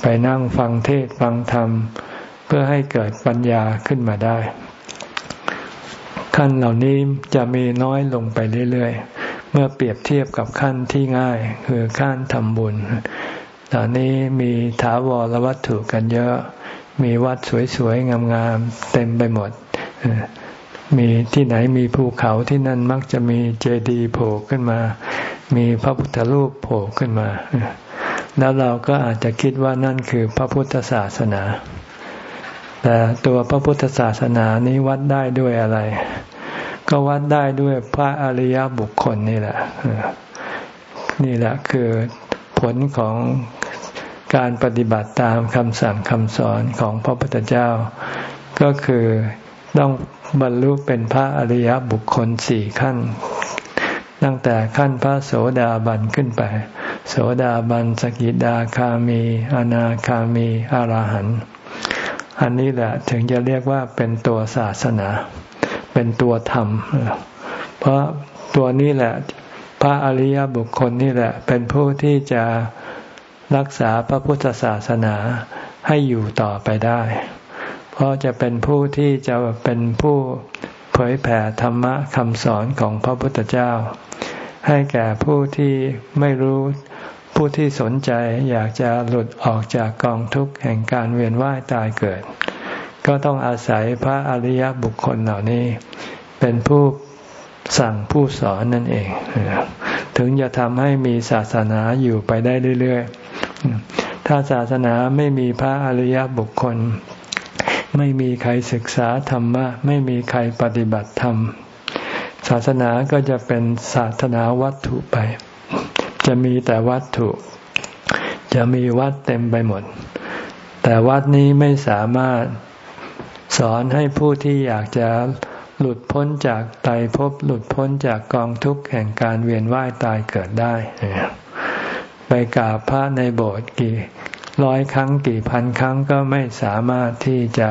ไปนั่งฟังเทศฟังธรรม เพื่อให้เกิดปัญญาขึ้นมาได้ ขั้นเหล่านี้จะมีน้อยลงไปเรื่อยๆ เมื่อเปรียบเทียบกับขั้นที่ง่าย คือขั้นทำบุญ ตอนนี้มีถาวรวัตถุกันเยอะ มีวัดสวยๆงามๆเต็มไปหมด มีที่ไหนมีภูเขาที่นั่นมักจะมีเจดีย์โผล่ขึ้นมา มีพระพุทธรูปโผล่ขึ้นมา แล้วเราก็อาจจะคิดว่านั่นคือพระพุทธศาสนา แต่ตัวพระพุทธศาสนานี้วัดได้ด้วยอะไร ก็วัดได้ด้วยพระอริยบุคคลนี่แหละนี่แหละคือผลของ การปฏิบัติตามคำสั่งคำสอนของพระพุทธเจ้า ก็คือต้องบรรลุเป็นพระอริยบุคคลสี่ขั้น ตั้งแต่ขั้นพระโสดาบันขึ้นไป โสดาบันสกิดาคามีอนาคามีอรหันต์อันนี้แหละถึงจะเรียกว่าเป็นตัวศาสนา เป็นตัวธรรม เพราะตัวนี้แหละ พระอริยบุคคลนี่แหละ เป็นผู้ที่จะ รักษาพระพุทธศาสนาให้อยู่ต่อไปได้ เพราะจะเป็นผู้ที่จะเป็นผู้เผยแผ่ธรรมะคำสอนของพระพุทธเจ้า ให้แก่ผู้ที่ไม่รู้ผู้ที่สนใจอยากจะหลุดออกจากกองทุกข์แห่งการเวียนว่ายตายเกิด ก็ต้องอาศัยพระอริยบุคคลเหล่านี้ เป็นผู้ สั่งผู้สอนนั่นเอง ถึงจะทำให้มีศาสนาอยู่ไปได้เรื่อยๆ ถ้าศาสนาไม่มีพระอริยบุคคล ไม่มีใครศึกษาธรรมะ ไม่มีใครปฏิบัติธรรม ศาสนาก็จะเป็นศาสนาวัตถุไป จะมีแต่วัตถุ จะมีวัดเต็มไปหมด แต่วัดนี้ไม่สามารถสอนให้ผู้ที่อยากจะ หลุดพ้นจากไตภพหลุดพ้นจากกองทุกข์แห่งการเวียนว่ายตายเกิดได้ไปกราบพระในโบสถ์กี่ร้อยครั้งกี่พันครั้งก็ไม่สามารถที่จะ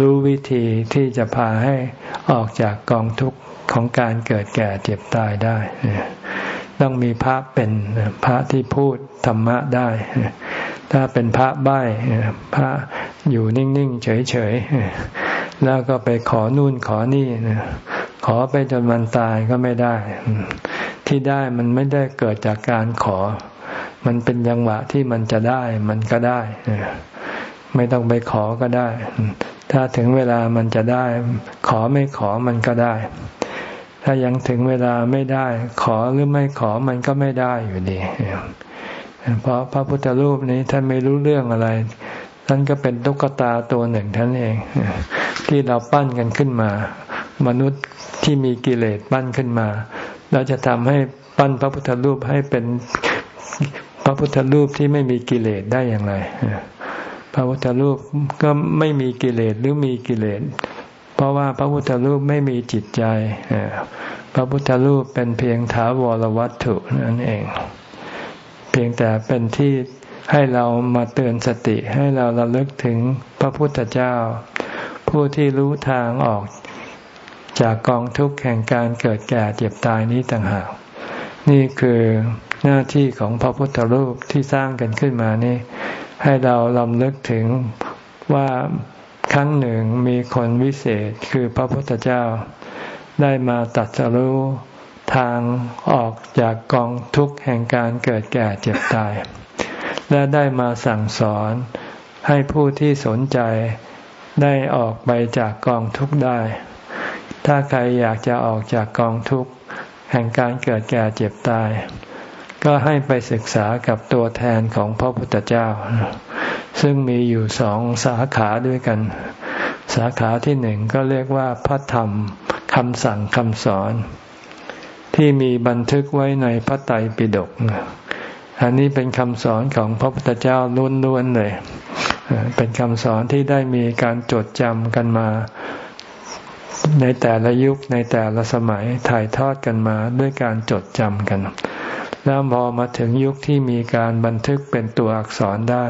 รู้วิธีที่จะพาให้ออกจากกองทุกข์ของการเกิดแก่เจ็บตายได้ ต้องมีพระเป็นพระที่พูดธรรมะได้ ถ้าเป็นพระใบ้พระอยู่นิ่ง ๆ เฉย ๆ แล้วก็ไปขอนู่นขอนี่ขอไปจนมันตายก็ไม่ได้ ที่ได้มันไม่ได้เกิดจากการขอ มันเป็นยังหวะที่มันจะได้มันก็ได้ ไม่ต้องไปขอก็ได้ ถ้าถึงเวลามันจะได้ ขอไม่ขอมันก็ได้ ถ้ายังถึงเวลาไม่ได้ ขอหรือไม่ขอมันก็ไม่ได้อยู่ดี เพราะพระพุทธรูปนี้ท่านไม่รู้เรื่องอะไรท่านก็เป็นตุ๊กตาตัวหนึ่งท่านเอง ที่เราปั้นกันขึ้นมา มนุษย์ที่มีกิเลสปั้นขึ้นมา เราจะทำให้ปั้นพระพุทธรูปให้เป็นพระพุทธรูปที่ไม่มีกิเลสได้อย่างไร พระพุทธรูปก็ไม่มีกิเลสหรือมีกิเลส เพราะว่าพระพุทธรูปไม่มีจิตใจ พระพุทธรูปเป็นเพียงถาวรวัตถุนั่นเอง เพียงแต่เป็นที่ให้เรามาเตือนสติให้เราระลึกถึงพระพุทธเจ้า ผู้ที่รู้ทางออกจากกองทุกข์แห่งการเกิดแก่เจ็บตายนี้ต่างหาก นี่คือหน้าที่ของพระพุทธรูปที่สร้างกันขึ้นมานี่ ให้เราลำลึกถึงว่าครั้งหนึ่งมีคนวิเศษคือพระพุทธเจ้า ได้มาตัดสรู้ทางออกจากกองทุกข์แห่งการเกิดแก่เจ็บตาย และได้มาสั่งสอนให้ผู้ที่สนใจ ได้ออกไปจากกองทุกข์ได้ ถ้าใครอยากจะออกจากกองทุกข์แห่งการเกิดแก่เจ็บตาย ก็ให้ไปศึกษากับตัวแทนของพระพุทธเจ้า ซึ่งมีอยู่สองสาขาด้วยกัน สาขาที่หนึ่งก็เรียกว่าพระธรรมคำสั่งคำสอน ที่มีบันทึกไว้ในพระไตรปิฎกอันนี้เป็นคำสอนของพระพุทธเจ้าล้วนๆเลย เป็นคำสอนที่ได้มีการจดจำกันมา ในแต่ละยุคในแต่ละสมัยถ่ายทอดกันมาด้วยการจดจำกัน แล้วพอมาถึงยุคที่มีการบันทึกเป็นตัวอักษรได้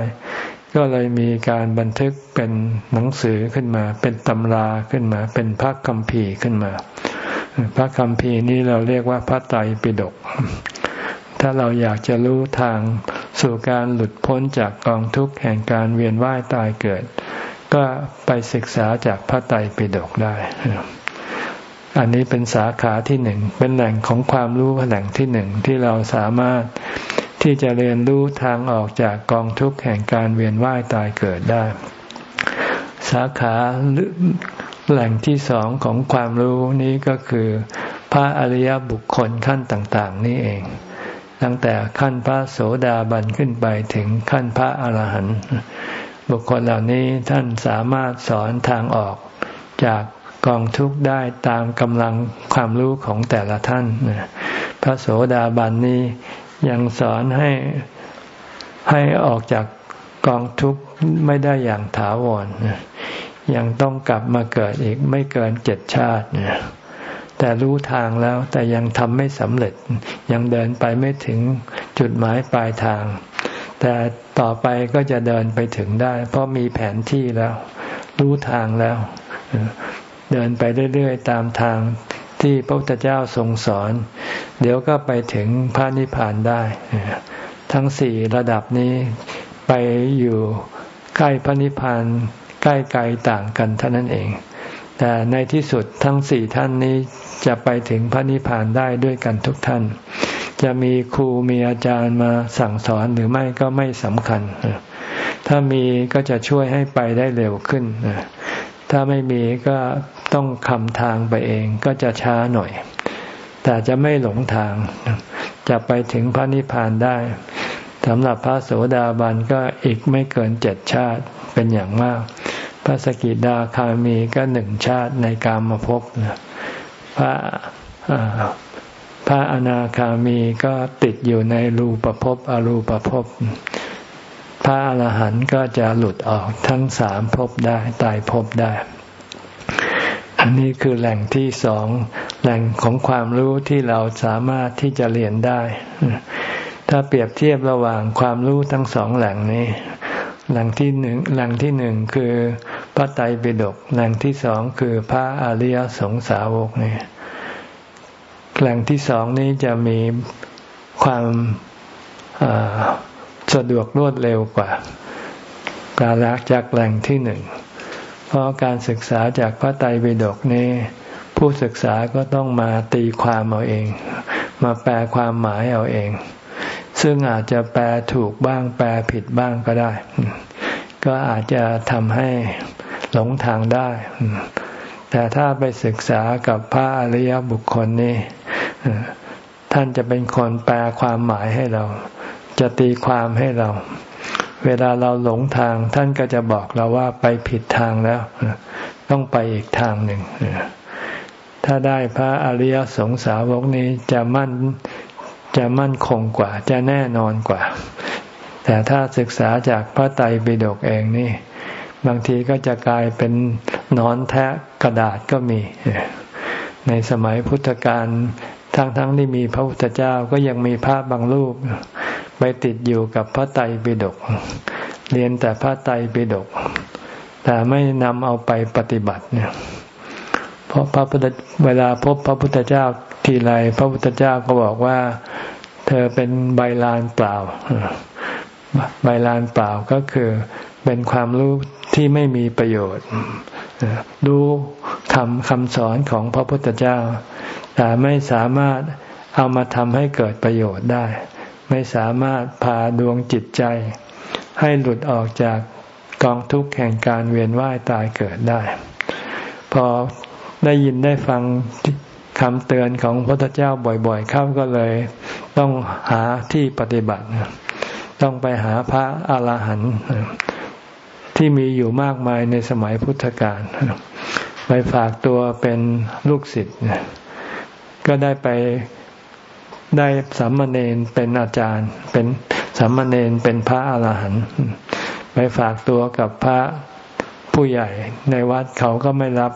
ก็เลยมีการบันทึกเป็นหนังสือขึ้นมา เป็นตำราขึ้นมา เป็นพระคัมภีร์ขึ้นมา พระคัมภีร์นี้เราเรียกว่าพระไตรปิฎกถ้าเราอยากจะรู้ทาง สู่การหลุดพ้นจากกองทุกข์แห่งการเวียนว่ายตายเกิด ก็ไปศึกษาจากพระไตรปิฎกได้ อันนี้เป็นสาขาที่หนึ่ง เป็นแหล่งของความรู้แหล่งที่หนึ่งที่เราสามารถที่จะเรียนรู้ทางออกจากกองทุกข์แห่งการเวียนว่ายตายเกิดได้ สาขาแหล่งที่สองของความรู้นี้ก็คือ พระอริยบุคคลขั้นต่าง ๆ นี่เอง ตั้งแต่ขั้นพระโสดาบันขึ้นไปถึงขั้นพระอาหารหันต์บุคคลเหล่านี้ท่านสามารถสอนทางออกจากกองทุกข์ได้ตามกำลังความรู้ของแต่ละท่าน พระโสดาบันนี้ยังสอนให้ให้ออกจากกองทุกข์ไม่ได้อย่างถาวรยังต้องกลับมาเกิดอีกไม่เกินเจ็ดชาติ แต่รู้ทางแล้วแต่ยังทำไม่สำเร็จ ยังเดินไปไม่ถึงจุดหมายปลายทาง แต่ต่อไปก็จะเดินไปถึงได้ เพราะมีแผนที่แล้ว รู้ทางแล้ว เดินไปเรื่อยๆ ตามทางที่พระพุทธเจ้าทรงสอน เดี๋ยวก็ไปถึงพระนิพพานได้ ทั้งสี่ระดับนี้ไปอยู่ใกล้พระนิพพานใกล้ไกลต่างกันเท่านั้นเอง แต่ในที่สุดทั้งสี่ท่านนี้จะไปถึงพระนิพพานได้ด้วยกันทุกท่าน จะมีครูมีอาจารย์มาสั่งสอนหรือไม่ก็ไม่สำคัญ ถ้ามีก็จะช่วยให้ไปได้เร็วขึ้น ถ้าไม่มีก็ต้องคำทางไปเองก็จะช้าหน่อย แต่จะไม่หลงทาง จะไปถึงพระนิพพานได้สำหรับพระโสดาบันก็อีกไม่เกินเจ็ดชาติเป็นอย่างมาก ระสกิดาคามีก็หนึ่งชาติในกามมาพบพระพระอนาคามีก็ติดอยู่ในรูปภพอรูปภพพระอรหันต์ก็จะหลุดออกทั้งสามภพได้ตายภพได้ อันนี้คือแหล่งที่สองแหล่งของความรู้ที่เราสามารถที่จะเรียนได้ ถ้าเปรียบเทียบระหว่างความรู้ทั้งสองแหล่งนี้ แหล่งที่หนึ่งแหล่งที่หนึ่งคือ ระไตรปิฎกแหล่งที่สองคือพระอริยสงสาวกเนี่ยแหล่งที่สองนี้จะมีความสะดวกรวดเร็วกว่าการลักจากแหล่งที่หนึ่ง เพราะการศึกษาจากพระไตรปิฎกนี้ ผู้ศึกษาก็ต้องมาตีความเอาเอง มาแปลความหมายเอาเอง ซึ่งอาจจะแปลถูกบ้างแปลผิดบ้างก็ได้ ก็อาจจะทำให้ หลงทางได้ แต่ถ้าไปศึกษากับพระอริยบุคคลนี่ท่านจะเป็นคนแปลความหมายให้เรา จะตีความให้เรา เวลาเราหลงทาง ท่านก็จะบอกเราว่าไปผิดทางแล้ว ต้องไปอีกทางหนึ่งถ้าได้พระอริยสงสาวกนี้จะมั่นจะมั่นคงกว่า จะแน่นอนกว่า แต่ถ้าศึกษาจากพระไตรปิฎกเองนี่ บางทีก็จะกลายเป็นนอนแทะกระดาษก็มี ในสมัยพุทธกาลทั้งๆทที่มีพระพุทธเจ้าก็ยังมีภาพบางรูป ไปติดอยู่กับพระไตรปิฎกเรียนแต่พระไตรปิฎกแต่ไม่นำเอาไปปฏิบัติเนี่ยเพราะพระพุทธเวลาพบพระพุทธเจ้าทีไรพระพุทธเจ้าก็บอกว่า เธอเป็นใบลานเปล่า ใบลานเปล่าก็คือเป็นความรู้ ที่ไม่มีประโยชน์ รู้คำคำสอนของพระพุทธเจ้า แต่ไม่สามารถเอามาทำให้เกิดประโยชน์ได้ ไม่สามารถพาดวงจิตใจ ให้หลุดออกจากกองทุกข์แห่งการเวียนว่ายตายเกิดได้ พอได้ยินได้ฟังคำเตือนของพระพุทธเจ้าบ่อยๆเข้าก็เลย ต้องหาที่ปฏิบัติ ต้องไปหาพระอาหารหันต์ ที่มีอยู่มากมายในสมัยพุทธกาลไปฝากตัวเป็นลูกศิษย์ก็ได้ไปได้สามเณรเป็นอาจารย์ เป็นสามเณรเป็นพระอาหารหันต์ไปฝากตัวกับพระผู้ใหญ่ในวัดเขาก็ไม่รับ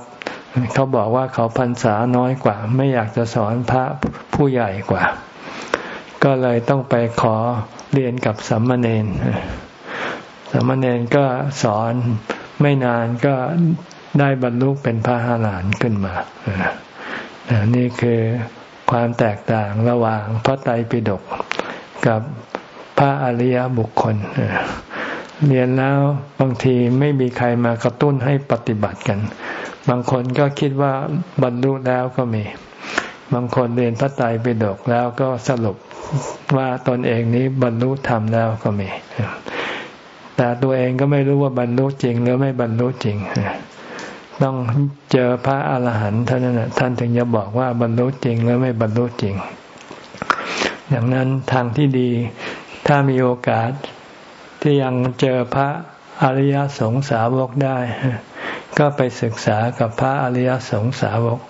เขาบอกว่าเขาพรรษาน้อยกว่า ไม่อยากจะสอนพระผู้ใหญ่กว่า ก็เลยต้องไปขอเรียนกับสัมมาเนน สมมาเนนก็สอนไม่นานก็ได้บรรลุเป็นพระหลานขึ้นมานี่คือความแตกต่างระหว่างพระไตรปิฎกกับพระอริยบุคคลเรียนแล้วบางทีไม่มีใครมากระตุ้นให้ปฏิบัติกัน บางคนก็คิดว่าบรรลุแล้วก็มี บางคนเรียนพระไตรปิฎกแล้วก็สรุปว่าตนเองนี้บรรลุธรรมแล้วก็มี แต่ตัวเองก็ไม่รู้ว่าบรรลุจริง หรือไม่บรรลุจริง ต้องเจอพระอาหารหันต์เท่านั้นท่านถึงจะบอกว่าบรรลุจริง หรือไม่บรรลุจริง ดังนั้นทางที่ดีถ้ามีโอกาสที่ยังเจอพระอริยสงสาวกได้ ก็ไปศึกษากับพระอริยสงสาวก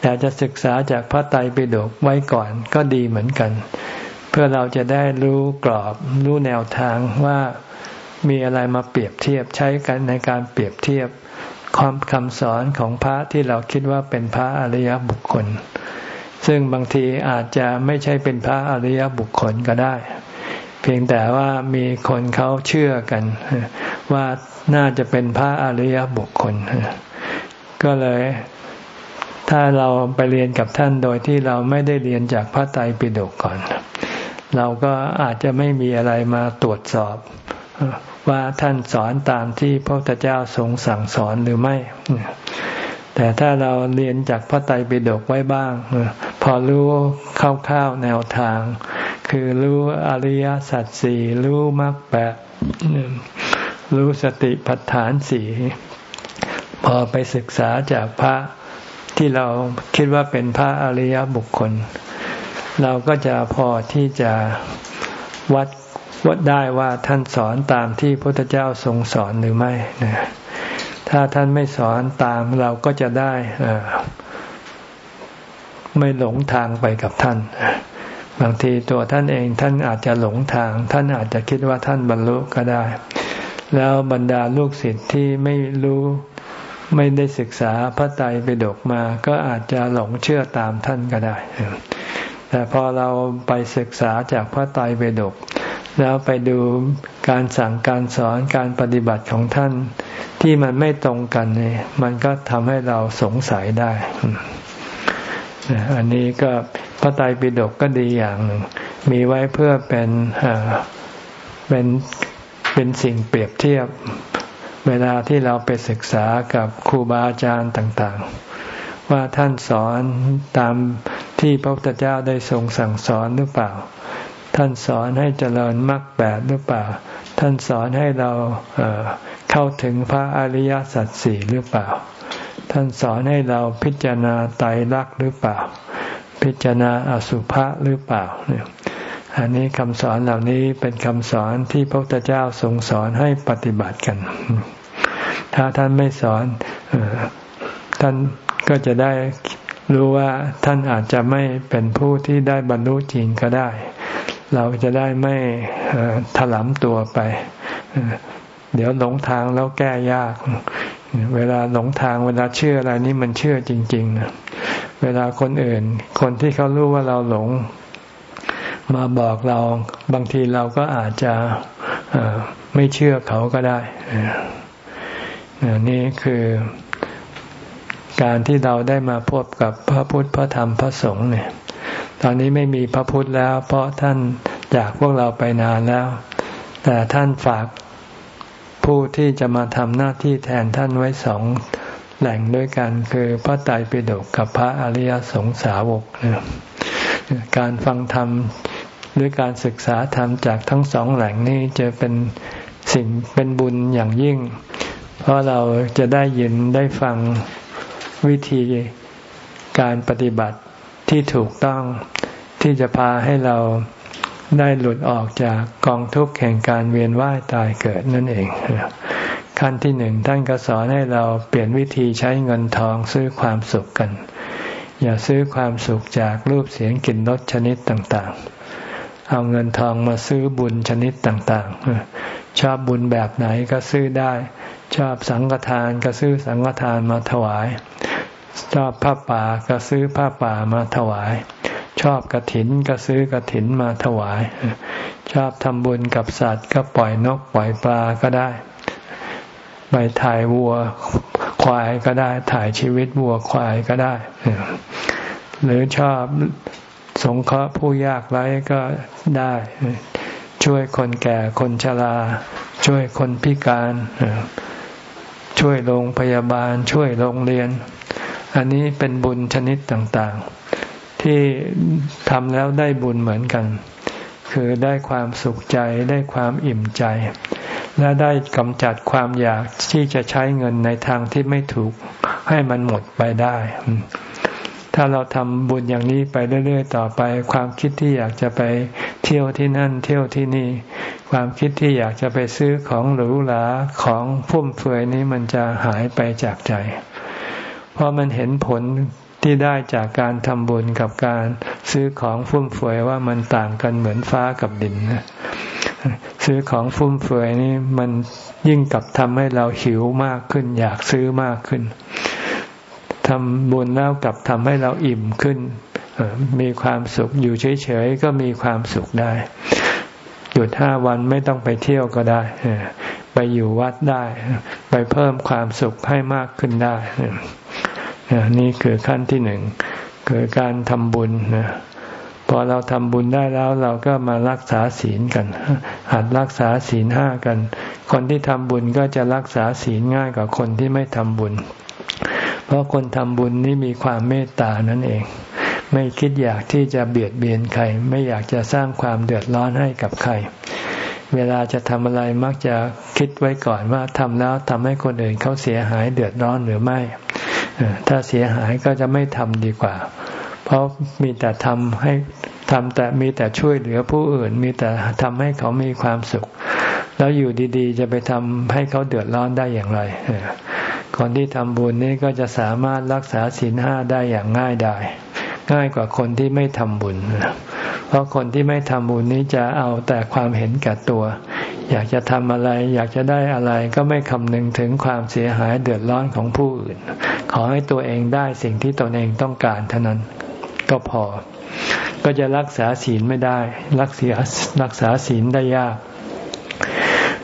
แต่จะศึกษาจากพระไตรปิฎกไว้ก่อนก็ดีเหมือนกัน เพื่อเราจะได้รู้กรอบรู้แนวทางว่า มีอะไรมาเปรียบเทียบใช้กันในการเปรียบเทียบความคำสอนของพระที่เราคิดว่าเป็นพระอริยบุคคล ซึ่งบางทีอาจจะไม่ใช่เป็นพระอริยบุคคลก็ได้ เพียงแต่ว่ามีคนเขาเชื่อกัน ว่าน่าจะเป็นพระอริยบุคคล ก็เลยถ้าเราไปเรียนกับท่านโดยที่เราไม่ได้เรียนจากพระไตรปิฎกก่อน เราก็อาจจะไม่มีอะไรมาตรวจสอบ ว่าท่านสอนตามที่พระพุทธเจ้าทรงสั่งสอนหรือไม่ แต่ถ้าเราเรียนจากพระไตรปิฎกไว้บ้าง พอรู้คร่าวๆแนวทาง คือรู้อริยสัจสี่รู้มรรคแปดรู้สติปัฏฐานสี่พอไปศึกษาจากพระที่เราคิดว่าเป็นพระอริยบุคคล เราก็จะพอที่จะวัด วัดได้ว่าท่านสอนตามที่พระพุทธเจ้าทรงสอนหรือไม่นะถ้าท่านไม่สอนตามเราก็จะได้ไม่หลงทางไปกับท่าน บางทีตัวท่านเองท่านอาจจะหลงทาง ท่านอาจจะคิดว่าท่านบรรลุก็ได้ แล้วบรรดาลูกศิษย์ที่ไม่รู้ไม่ได้ศึกษาพระไตรปิฎกมา ก็อาจจะหลงเชื่อตามท่านก็ได้ แต่พอเราไปศึกษาจากพระไตรปิฎก แล้วไปดูการสั่งการสอนการปฏิบัติของท่าน ที่มันไม่ตรงกันเนี่ยมันก็ทำให้เราสงสัยได้ อันนี้ก็พระไตรปิฎกก็ดีอย่างหนึ่ง มีไว้เพื่อเป็นเป็นเป็นสิ่งเปรียบเทียบ เวลาที่เราไปศึกษากับครูบาอาจารย์ต่าง ๆ ว่าท่านสอนตามที่พระพุทธเจ้าได้ทรงสั่งสอนหรือเปล่า ท่านสอนให้เจริญมรรคแปดหรือเปล่า ท่านสอนให้เราเเข้าถึงพระอริยสัจสี่หรือเปล่า ท่านสอนให้เราพิจารณาไตรลักษณ์หรือเปล่า พิจารณาอสุภะหรือเปล่าเนี่ยอันนี้คำสอนเหล่านี้เป็นคำสอนที่พระพุทธเจ้าทรงสอนให้ปฏิบัติกัน ถ้าท่านไม่สอนท่านก็จะได้รู้ว่าท่านอาจจะไม่เป็นผู้ที่ได้บรรลุจริงก็ได้ เราจะได้ไม่ถลำตัวไป เดี๋ยวหลงทางแล้วแก้ยาก เวลาหลงทางเวลาเชื่ออะไรนี่มันเชื่อจริงๆนะเวลาคนอื่น คนที่เขารู้ว่าเราหลง มาบอกเราบางทีเราก็อาจจะไม่เชื่อเขาก็ได้ นี่คือการที่เราได้มาพบกับพระพุทธพระธรรมพระสงฆ์เนี่ย ตอนนี้ไม่มีพระพุทธแล้ว เพราะท่านจากพวกเราไปนานแล้ว แต่ท่านฝากผู้ที่จะมาทำหน้าที่แทนท่านไว้สองแหล่งด้วยกันคือพระไตรปิฎกกับพระอริยสงสาวกการฟังธรรมหรือการศึกษาธรรมจากทั้งสองแหล่งนี้จะเป็นสิ่งเป็นบุญอย่างยิ่ง เพราะเราจะได้ยินได้ฟังวิธีการปฏิบัติ ที่ถูกต้องที่จะพาให้เราได้หลุดออกจากกองทุกข์แห่งการเวียนว่ายตายเกิดนั่นเอง ขั้นที่หนึ่งท่านก็สอนให้เราเปลี่ยนวิธีใช้เงินทองซื้อความสุขกัน อย่าซื้อความสุขจากรูปเสียงกลิ่นรสชนิดต่างๆ เอาเงินทองมาซื้อบุญชนิดต่างๆ ชอบบุญแบบไหนก็ซื้อได้ ชอบสังฆทานก็ซื้อสังฆทานมาถวาย ชอบผ้าป่าก็ซื้อผ้าป่ามาถวาย ชอบกระถินก็ซื้อกระถินมาถวาย ชอบทำบุญกับสัตว์ ก็ปล่อยนกปล่อยปลาก็ได้ ไปถ่ายวัวควายก็ได้ ถ่ายชีวิตวัวควายก็ได้ หรือชอบสงเคราะห์ผู้ยากไร้ก็ได้ ช่วยคนแก่คนชรา ช่วยคนพิการ ช่วยโรงพยาบาล ช่วยโรงเรียน อันนี้เป็นบุญชนิดต่างๆ ที่ทำแล้วได้บุญเหมือนกัน คือได้ความสุขใจได้ความอิ่มใจ และได้กำจัดความอยากที่จะใช้เงินในทางที่ไม่ถูกให้มันหมดไปได้ ถ้าเราทำบุญอย่างนี้ไปเรื่อยๆ ต่อไป ความคิดที่อยากจะไปเที่ยวที่นั่นเที่ยวที่นี่ ความคิดที่อยากจะไปซื้อของหรูหราของฟุ่มเฟือยนี้มันจะหายไปจากใจ เพราะมันเห็นผลที่ได้จากการทำบุญกับการซื้อของฟุ่มเฟือยว่ามันต่างกันเหมือนฟ้ากับดินนะซื้อของฟุ่มเฟือยนี่มันยิ่งกับทำให้เราหิวมากขึ้น อยากซื้อมากขึ้นทำบุญแล้วกับทำให้เราอิ่มขึ้น มีความสุขอยู่เฉยๆก็มีความสุขได้หยุดห้าวันไม่ต้องไปเที่ยวก็ได้ ไปอยู่วัดได้ ไปเพิ่มความสุขให้มากขึ้นได้ นี่คือขั้นที่หนึ่งคือการทำบุญนะพอเราทำบุญได้แล้วเราก็มารักษาศีลกันหัดรักษาศีลห้ากัน คนที่ทำบุญก็จะรักษาศีลง่ายกว่าคนที่ไม่ทำบุญ เพราะคนทำบุญนี่มีความเมตตานั่นเอง ไม่คิดอยากที่จะเบียดเบียนใคร ไม่อยากจะสร้างความเดือดร้อนให้กับใคร เวลาจะทำอะไรมักจะคิดไว้ก่อนว่าทำแล้วทำให้คนอื่นเขาเสียหายเดือดร้อนหรือไม่ ถ้าเสียหายก็จะไม่ทำดีกว่า เพราะมีแต่ทำให้ทำแต่มีแต่ช่วยเหลือผู้อื่น มีแต่ทำให้เขามีความสุข แล้วอยู่ดีๆ จะไปทำให้เขาเดือดร้อนได้อย่างไรคนที่ทำบุญนี่ก็จะสามารถรักษาศีลห้าได้อย่างง่ายได้ง่ายกว่าคนที่ไม่ทำบุญ เพราะคนที่ไม่ทำบุญนี้จะเอาแต่ความเห็นแก่ตัว อยากจะทำอะไร อยากจะได้อะไรก็ไม่คำนึงถึงความเสียหายเดือดร้อนของผู้อื่น ขอให้ตัวเองได้สิ่งที่ตนเองต้องการเท่านั้น ก็พอ ก็จะรักษาศีลไม่ได้ รักษารักษาศีลได้ยาก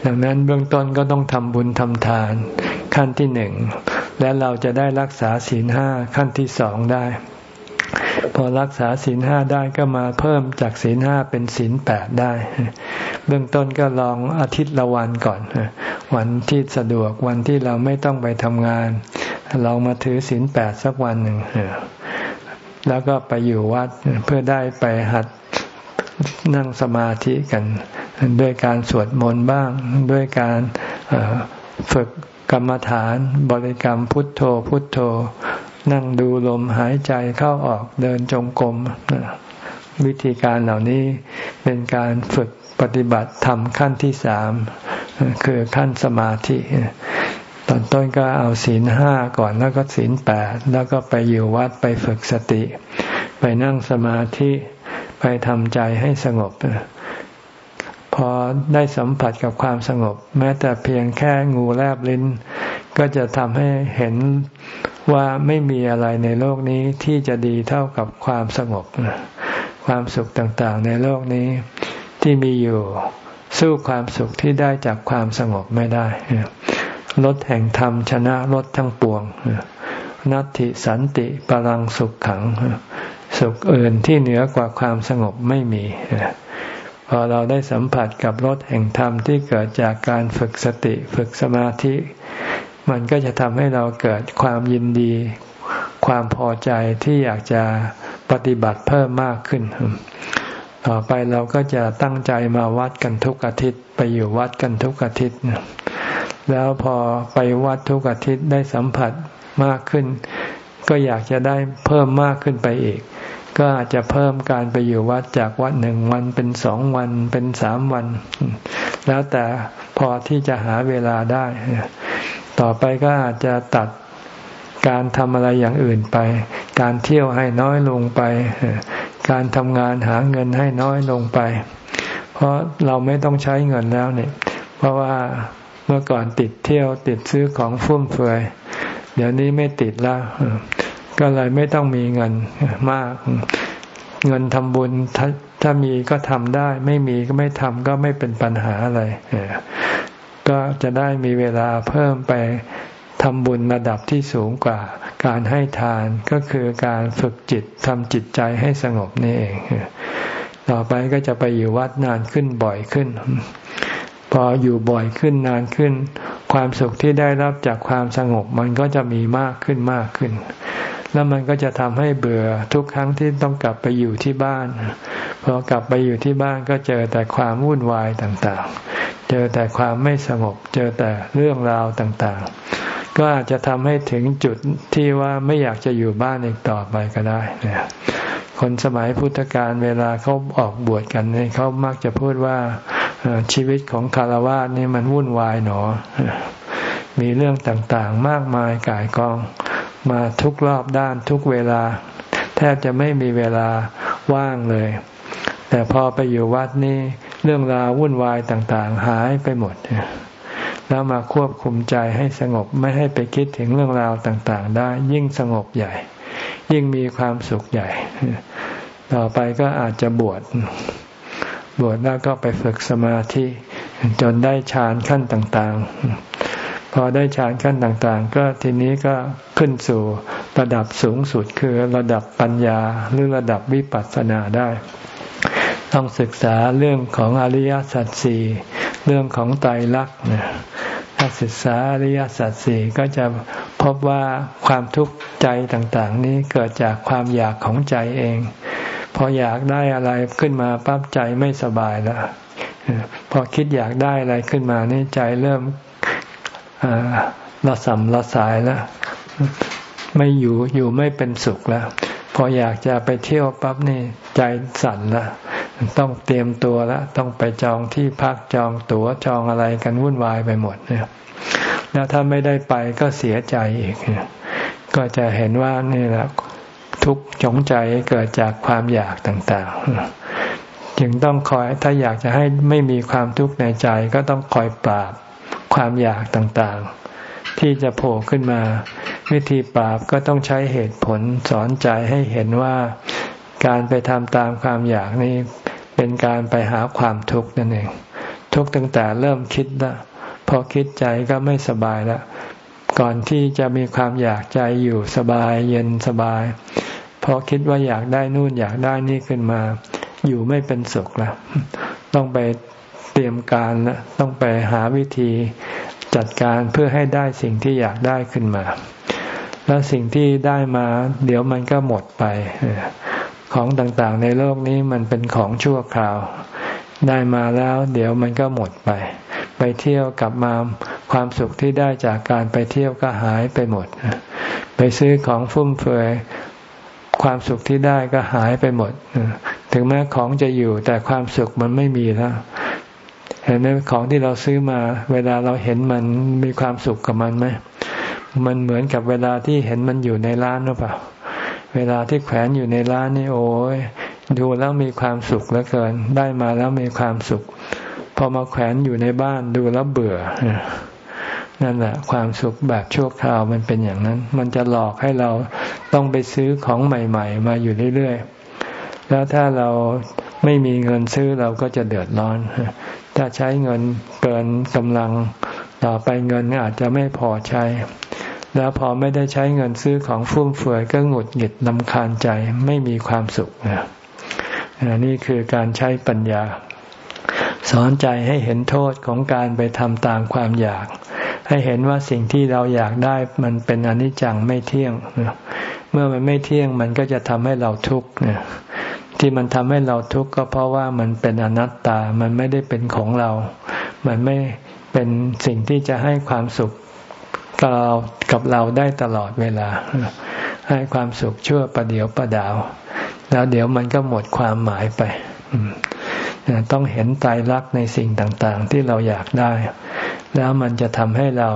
ดังนั้นเบื้องต้นก็ต้องทำบุญทำทาน ขั้นที่หนึ่ง และเราจะได้รักษาศีลห้าขั้นที่สองได้ พอรักษาศีลห้าได้ก็มาเพิ่มจากศีลห้าเป็นศีลแปดได้ เบื้องต้นก็ลองอาทิตย์ละวันก่อน วันที่สะดวกวันที่เราไม่ต้องไปทำงาน เรามาถือศีลแปดสักวันหนึ่งแล้วก็ไปอยู่วัดเพื่อได้ไปหัดนั่งสมาธิกัน ด้วยการสวดมนต์บ้าง ด้วยการฝึกกรรมฐาน บริกรรมพุทโธพุทโธ นั่งดูลมหายใจเข้าออกเดินจงกรมวิธีการเหล่านี้เป็นการฝึกปฏิบัติธรรมขั้นที่สามคือขั้นสมาธิ ตอนต้นก็เอาศีลห้าก่อนแล้วก็ศีลแปดแล้วก็ไปอยู่วัดไปฝึกสติ ไปนั่งสมาธิไปทำใจให้สงบ พอได้สัมผัสกับความสงบ แม้แต่เพียงแค่งูแลบลิ้น ก็จะทำให้เห็นว่าไม่มีอะไรในโลกนี้ที่จะดีเท่ากับความสงบ ความสุขต่างๆ ในโลกนี้ที่มีอยู่สู้ความสุขที่ได้จากความสงบไม่ได้ ลดแห่งธรรมชนะลดทั้งปวงนัตติสันติปรังสุขขัง สุขอื่นที่เหนือกว่าความสงบไม่มี พอเราได้สัมผัสกับรสแห่งธรรมที่เกิดจากการฝึกสติฝึกสมาธิ มันก็จะทำให้เราเกิดความยินดี ความพอใจที่อยากจะปฏิบัติเพิ่มมากขึ้น ต่อไปเราก็จะตั้งใจมาวัดกันทุกอาทิตย์ ไปอยู่วัดกันทุกอาทิตย์ แล้วพอไปวัดทุกอาทิตย์ได้สัมผัสมากขึ้น ก็อยากจะได้เพิ่มมากขึ้นไปอีก ก็อาจจะเพิ่มการไปอยู่วัดจากวัดหนึ่งวันเป็นสองวันเป็นสามวัน แล้วแต่พอที่จะหาเวลาได้ ต่อไปก็อาจจะตัดการทำอะไรอย่างอื่นไป การเที่ยวให้น้อยลงไป การทำงานหาเงินให้น้อยลงไป เพราะเราไม่ต้องใช้เงินแล้วเนี่ย เพราะว่า เมื่อก่อนติดเที่ยวติดซื้อของฟุ่มเฟือย เดี๋ยวนี้ไม่ติดแล้ว ก็เลยไม่ต้องมีเงินมาก เงินทำบุญถ้าถ้ามีก็ทำได้ ไม่มีก็ไม่ทำก็ไม่เป็นปัญหาอะไรก็จะได้มีเวลาเพิ่มไปทำบุญระดับที่สูงกว่า การให้ทานก็คือการฝึกจิตทำจิตใจให้สงบนี่เอง ต่อไปก็จะไปอยู่วัดนานขึ้นบ่อยขึ้น พออยู่บ่อยขึ้นนานขึ้น ความสุขที่ได้รับจากความสงบมันก็จะมีมากขึ้นมากขึ้น แล้วมันก็จะทำให้เบื่อทุกครั้งที่ต้องกลับไปอยู่ที่บ้าน พอกลับไปอยู่ที่บ้านก็เจอแต่ความวุ่นวายต่างๆ เจอแต่ความไม่สงบ เจอแต่เรื่องราวต่างๆ ก็อาจจะทำให้ถึงจุดที่ว่าไม่อยากจะอยู่บ้านอีกต่อไปก็ได้นะคนสมัยพุทธกาลเวลาเขาออกบวชกันเนี่ยเขามักจะพูดว่า ชีวิตของคารวะนี่มันวุ่นวายหนอ มีเรื่องต่างๆ มากมายกายกอง มาทุกรอบด้านทุกเวลา แทบจะไม่มีเวลาว่างเลย แต่พอไปอยู่วัดนี่เรื่องราววุ่นวายต่างๆ หายไปหมด แล้วมาควบคุมใจให้สงบไม่ให้ไปคิดถึงเรื่องราวต่างๆ ได้ ยิ่งสงบใหญ่ ยิ่งมีความสุขใหญ่ ต่อไปก็อาจจะบวช บวชแล้วก็ไปฝึกสมาธิ จนได้ฌานขั้นต่างๆ พอได้ฌานขั้นต่างๆ ก็ทีนี้ก็ขึ้นสู่ระดับสูงสุดคือระดับปัญญาหรือระดับวิปัสสนาได้ ต้องศึกษาเรื่องของอริยสัจสี่เรื่องของไตรลักษณ์ถ้าศึกษาอริยสัจสี่ก็จะพบว่าความทุกข์ใจต่างๆ นี้เกิดจากความอยากของใจเอง พออยากได้อะไรขึ้นมาปั๊บใจไม่สบายแล้วพอคิดอยากได้อะไรขึ้นมานี่ใจเริ่มระสำระสายแล้วไม่อยู่อยู่ไม่เป็นสุขแล้ว พออยากจะไปเที่ยวปั๊บนี่ใจสั่นละต้องเตรียมตัวแล้วต้องไปจองที่พักจองตั๋วจองอะไรกันวุ่นวายไปหมดเนี่ยแล้วถ้าไม่ได้ไปก็เสียใจอีก ก็จะเห็นว่านี่แหละ ทุกข์จงใจเกิดจากความอยากต่างๆ จึงต้องคอยถ้าอยากจะให้ไม่มีความทุกข์ในใจก็ต้องคอยปราบความอยากต่างๆ ที่จะโผล่ขึ้นมา วิธีปราบก็ต้องใช้เหตุผลสอนใจให้เห็นว่าการไปทำตามความอยากนี้เป็นการไปหาความทุกข์นั่นเอง ทุกตั้งแต่เริ่มคิดละพอคิดใจก็ไม่สบายล้วก่อนที่จะมีความอยากใจอยู่สบายเย็นสบาย อคิดว่าอยากได้นู่นอยากได้นี่ขึ้นมา อยู่ไม่เป็นสุขแล้วต้องไปเตรียมการแล้วต้องไปหาวิธีจัดการเพื่อให้ได้สิ่งที่อยากได้ขึ้นมา แล้วสิ่งที่ได้มา เดี๋ยวมันก็หมดไป ของต่างๆในโลกนี้มันเป็นของชั่วคราว ได้มาแล้ว เดี๋ยวมันก็หมดไป ไปเที่ยวกลับมาความสุขที่ได้จากการไปเที่ยวก็หายไปหมด ไปซื้อของฟุ่มเฟือย ความสุขที่ได้ก็หายไปหมด ถึงแม้ของจะอยู่แต่ความสุขมันไม่มีแล้วเห็นไหมของที่เราซื้อมา เวลาเราเห็นมันมีความสุขกับมันไหมมันเหมือนกับเวลาที่เห็นมันอยู่ในร้านหรือเปล่า เวลาที่แขวนอยู่ในร้านนี่โอ้ยดูแล้วมีความสุขเหลือเกิน ได้มาแล้วมีความสุข พอมาแขวนอยู่ในบ้านดูแล้วเบื่อ นั่นแหละความสุขแบบชั่วคราวมันเป็นอย่างนั้น มันจะหลอกให้เราต้องไปซื้อของใหม่ ๆ มาอยู่เรื่อยๆ แล้วถ้าเราไม่มีเงินซื้อเราก็จะเดือดร้อน ถ้าใช้เงินเกินกำลังต่อไปเงินอาจจะไม่พอใช้ แล้วพอไม่ได้ใช้เงินซื้อของฟุ่มเฟือยก็หงุดหงิดลำคาญใจไม่มีความสุขนะนี่คือการใช้ปัญญา สอนใจให้เห็นโทษของการไปทำตามความอยาก ให้เห็นว่าสิ่งที่เราอยากได้มันเป็นอนิจจังไม่เที่ยง เมื่อมันไม่เที่ยงมันก็จะทำให้เราทุกข์ที่มันทำให้เราทุกข์ก็เพราะว่ามันเป็นอนัตตา มันไม่ได้เป็นของเรา มันไม่เป็นสิ่งที่จะให้ความสุขกับเรากับเราได้ตลอดเวลา ให้ความสุขชั่วประเดียวประดาว แล้วเดี๋ยวมันก็หมดความหมายไป ต้องเห็นตายรักในสิ่งต่างๆ ที่เราอยากได้ แล้วมันจะทำให้เรา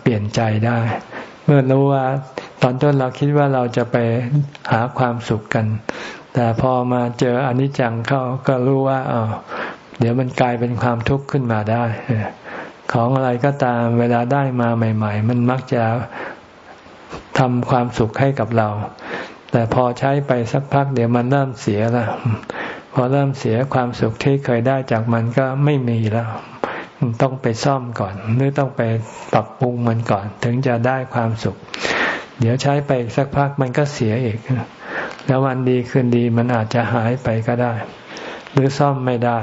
เปลี่ยนใจได้ เมื่อรู้ว่าตอนต้นเราคิดว่าเราจะไปหาความสุขกัน แต่พอมาเจออนิจจังเข้าก็รู้ว่าอ๋อเดี๋ยวมันกลายเป็นความทุกข์ขึ้นมาได้ของอะไรก็ตามเวลาได้มาใหม่ ๆ มันมักจะทำความสุขให้กับเรา แต่พอใช้ไปสักพัก เดี๋ยวมันเริ่มเสียล้วพอเริ่มเสียความสุขที่เคยได้จากมันก็ไม่มีแล้ว ต้องไปซ่อมก่อนหรือต้องไปปรับปรุงมันก่อน ถึงจะได้ความสุข เดี๋ยวใช้ไปสักพักมันก็เสียอีก แล้ววันดีคืนดีมันอาจจะหายไปก็ได้ หรือซ่อมไม่ได้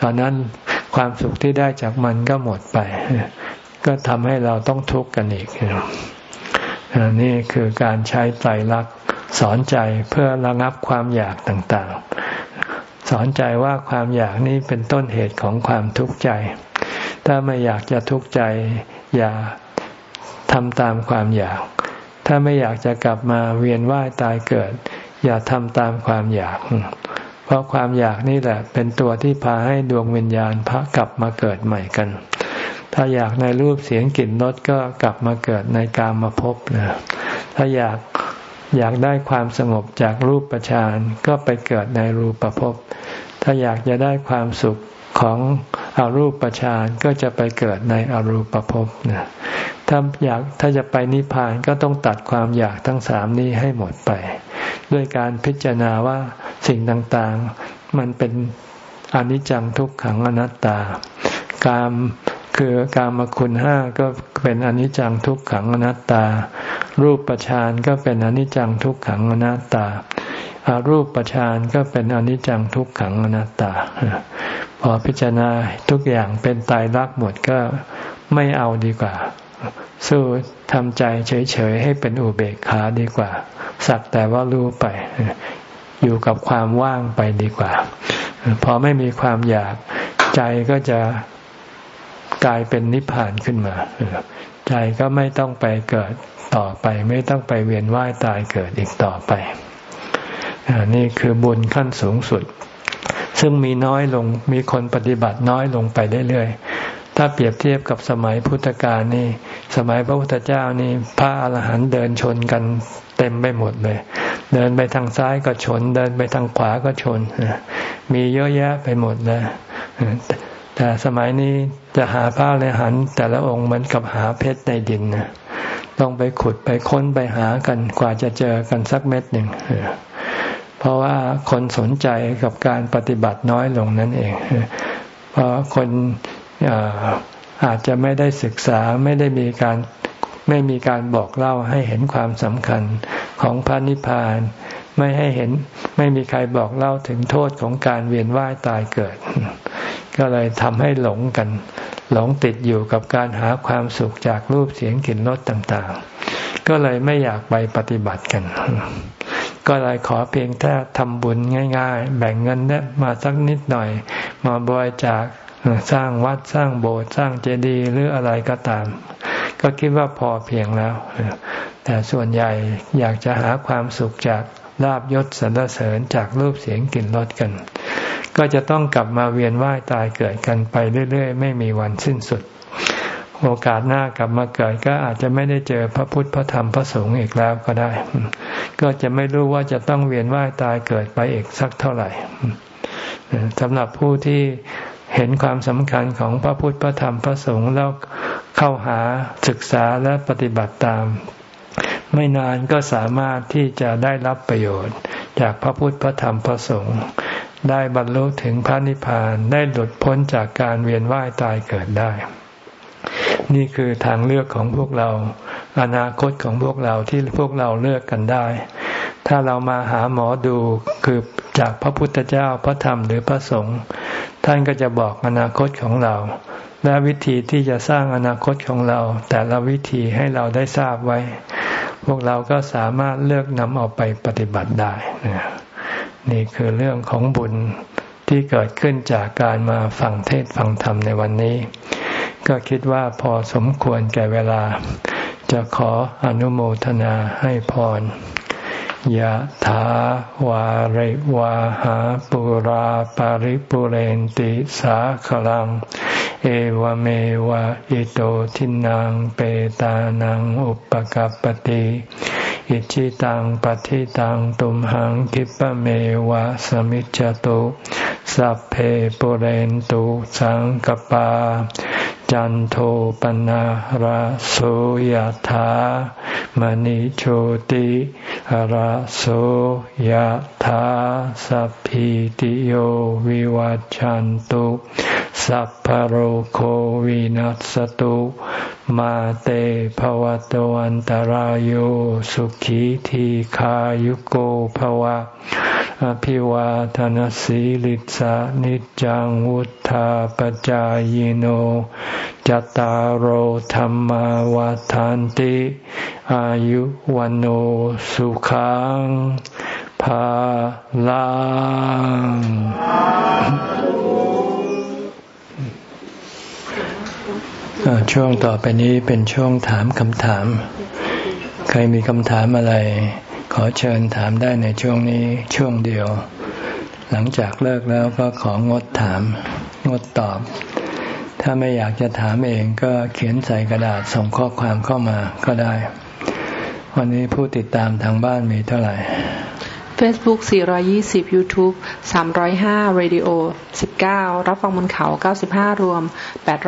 ตอนนั้นความสุขที่ได้จากมันก็หมดไป ก็ทำให้เราต้องทุกข์กันอีกนี่คือการใช้ไตรลักษณ์สอนใจเพื่อระงับความอยากต่างๆ สอนใจว่าความอยากนี้เป็นต้นเหตุของความทุกข์ใจ ถ้าไม่อยากจะทุกข์ใจ อย่าทำตามความอยาก ถ้าไม่อยากจะกลับมาเวียนว่ายตายเกิด อย่าทำตามความอยาก เพราะความอยากนี่แหละ เป็นตัวที่พาให้ดวงวิญญาณพระกลับมาเกิดใหม่กัน ถ้าอยากในรูปเสียงกลิ่นรสก็กลับมาเกิดในกามภพนะถ้าอยาก อยากได้ความสงบจากรูปประชานก็ไปเกิดในรูปภพ ถ้าอยากจะได้ความสุขของอรูปฌานก็จะไปเกิดในอรูปภพนะถ้าอยากถ้าจะไปนิพพานก็ต้องตัดความอยากทั้งสามนี้ให้หมดไป ด้วยการพิจารณาว่าสิ่งต่างๆมันเป็นอนิจจังทุกขังอนัตตา การ คือการมคุณห้าก็เป็นอนิจจังทุกขังอนัตตา รูปประชานก็เป็นอนิจจังทุกขังอนัตตาอารูปประชานก็เป็นอนิจจังทุกขังอนัตตา พอพิจารณาทุกอย่างเป็นตายรักหมดก็ไม่เอาดีกว่า สู้ทำใจเฉยๆให้เป็นอุเบกขาดีกว่า สักแต่ว่ารู้ไป อยู่กับความว่างไปดีกว่า พอไม่มีความอยากใจก็จะ กลายเป็นนิพพานขึ้นมาใจก็ไม่ต้องไปเกิดต่อไป ไม่ต้องไปเวียนว่ายตายเกิดอีกต่อไปนี่คือบุญขั้นสูงสุด ซึ่งมีน้อยลงมีคนปฏิบัติน้อยลงไปเรื่อยๆถ้าเปรียบเทียบกับสมัยพุทธกาลนี่ สมัยพระพุทธเจ้านี่พระอรหันต์เดินชนกันเต็มไปหมดเลย เดินไปทางซ้ายก็ชน เดินไปทางขวาก็ชนมีเยอะแยะไปหมดเลย แต่สมัยนี้จะหาพระอรหันต์แต่ละองค์มือนกับหาเพชรในดินนะต้องไปขุดไปค้นไปหากันกว่าจะเจอกันสักเม็ดหนึ่งเพราะว่าคนสนใจกับการปฏิบัติน้อยลงนั่นเอง เพราะคนอาจจะไม่ได้ศึกษาไม่ได้มีการไม่มีการบอกเล่าให้เห็นความสำคัญของพระนิพพาน ไม่ให้เห็นไม่มีใครบอกเล่าถึงโทษของการเวียนว่ายตายเกิด ก็เลยทำให้หลงกัน หลงติดอยู่กับการหาความสุขจากรูปเสียงกลิ่นรสต่างๆ ก็เลยไม่อยากไปปฏิบัติกัน ก็เลยขอเพียงแค่ทำบุญง่าย ๆ แบ่งเงินเนี่ยมาสักนิดหน่อย มาบริจาคสร้างวัดสร้างโบสถ์สร้างเจดีย์หรืออะไรก็ตาม ก็คิดว่าพอเพียงแล้ว แต่ส่วนใหญ่อยากจะหาความสุขจากลาบยศสรรเสริญจากรูปเสียงกลิ่นรสกัน ก็จะต้องกลับมาเวียนว่ายตายเกิดกันไปเรื่อย ๆ ไม่มีวันสิ้นสุด โอกาสหน้ากลับมาเกิดก็อาจจะไม่ได้เจอพระพุทธพระธรรมพระสงฆ์อีกแล้วก็ได้ ก็จะไม่รู้ว่าจะต้องเวียนว่ายตายเกิดไปอีกสักเท่าไหร่สำหรับผู้ที่เห็นความสำคัญของพระพุทธพระธรรมพระสงฆ์แล้วเข้าหาศึกษาและปฏิบัติตาม ไม่นานก็สามารถที่จะได้รับประโยชน์ จากพระพุทธพระธรรมพระสงฆ์ ได้บรรลุถึงพระนิพพานได้หลุดพ้นจากการเวียนว่ายตายเกิดได้ นี่คือทางเลือกของพวกเรา อนาคตของพวกเราที่พวกเราเลือกกันได้ ถ้าเรามาหาหมอดูคือจากพระพุทธเจ้าพระธรรมหรือพระสงฆ์ท่านก็จะบอกอนาคตของเรา และวิธีที่จะสร้างอนาคตของเรา แต่ละวิธีให้เราได้ทราบไว้ พวกเราก็สามารถเลือกนำเอาไปปฏิบัติได้นี่ นี่คือเรื่องของบุญที่เกิดขึ้นจากการมาฟังเทศฟังธรรมในวันนี้ ก็คิดว่าพอสมควรแก่เวลา จะขออนุโมทนาให้พรยะถาวาริวาหาปุราปาริปุเรนติสาขลัง เอวเมวะอิโตทินังเปตานังอุปกัรปติ อิจิตังปฏิตังตุมหังคิปะเมวะสมิจจตุสัพเพปุเรนตุสังกปา จันโทปนะระโสยธามณิโชติระโสยธาสัพพิติโยวิวัจจันตุ สัพพโรโควินัสตุมาเตภวตวันตารโยสุขีทีขายุโกภวะ อภิวาทนสีลิสานิจังวุธาปจายโนจตารโหธรรมวาทานติ อายุวันโอสุขังภาลัง ช่วงต่อไปนี้เป็นช่วงถามคำถาม ใครมีคำถามอะไร ขอเชิญถามได้ในช่วงนี้ช่วงเดียว หลังจากเลิกแล้วก็ของดถาม งดตอบ ถ้าไม่อยากจะถามเองก็เขียนใส่กระดาษส่งข้อความเข้ามาก็ได้ วันนี้ผู้ติดตามทางบ้านมีเท่าไหร่ Facebook 420 YouTube 305 Radio 19 รับฟังบนเขา 95 รวม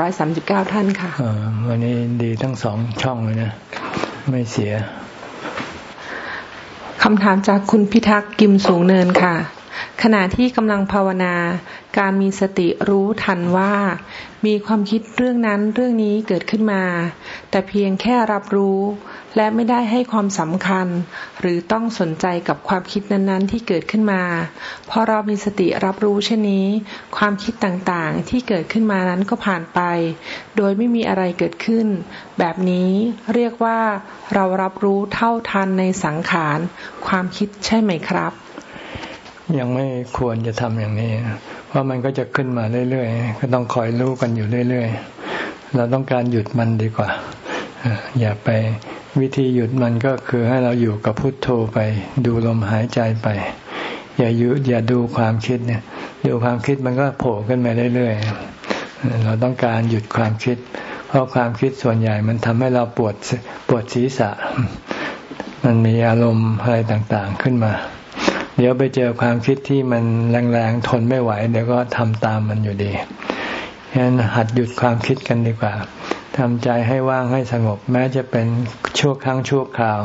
839 ท่านค่ะวันนี้ดีทั้งสองช่องเลยนะ ไม่เสียคำถามจากคุณพิทักษ์กิมสูงเนินค่ะ ขณะที่กำลังภาวนา การมีสติรู้ทันว่า มีความคิดเรื่องนั้นเรื่องนี้เกิดขึ้นมา แต่เพียงแค่รับรู้ และไม่ได้ให้ความสำคัญ หรือต้องสนใจกับความคิดนั้นๆ ที่เกิดขึ้นมาพอเรามีสติรับรู้เช่นนี้ ความคิดต่างๆที่เกิดขึ้นมานั้นก็ผ่านไป โดยไม่มีอะไรเกิดขึ้น แบบนี้เรียกว่าเรารับรู้เท่าทันในสังขาร ความคิดใช่ไหมครับ ยังไม่ควรจะทำอย่างนี้ เพราะมันก็จะขึ้นมาเรื่อยๆ ก็ต้องคอยรู้กันอยู่เรื่อยๆ เราต้องการหยุดมันดีกว่า อย่าไปวิธีหยุดมันก็คือให้เราอยู่กับพุทโธไป ดูลมหายใจไป อย่ายุอย่าดูความคิดเนี่ย ดูความคิดมันก็โผล่ขึ้นมาเรื่อยๆ เราต้องการหยุดความคิด เพราะความคิดส่วนใหญ่มันทำให้เราปวดปวดศีรษะ มันมีอารมณ์อะไรต่างๆขึ้นมา เดี๋ยวไปเจอความคิดที่มันแรงๆทนไม่ไหว เดี๋ยวก็ทำตามมันอยู่ดีฉะนั้นหัดหยุดความคิดกันดีกว่าทำใจให้ว่างให้สงบ แม้จะเป็นชั่วครั้งชั่วคราว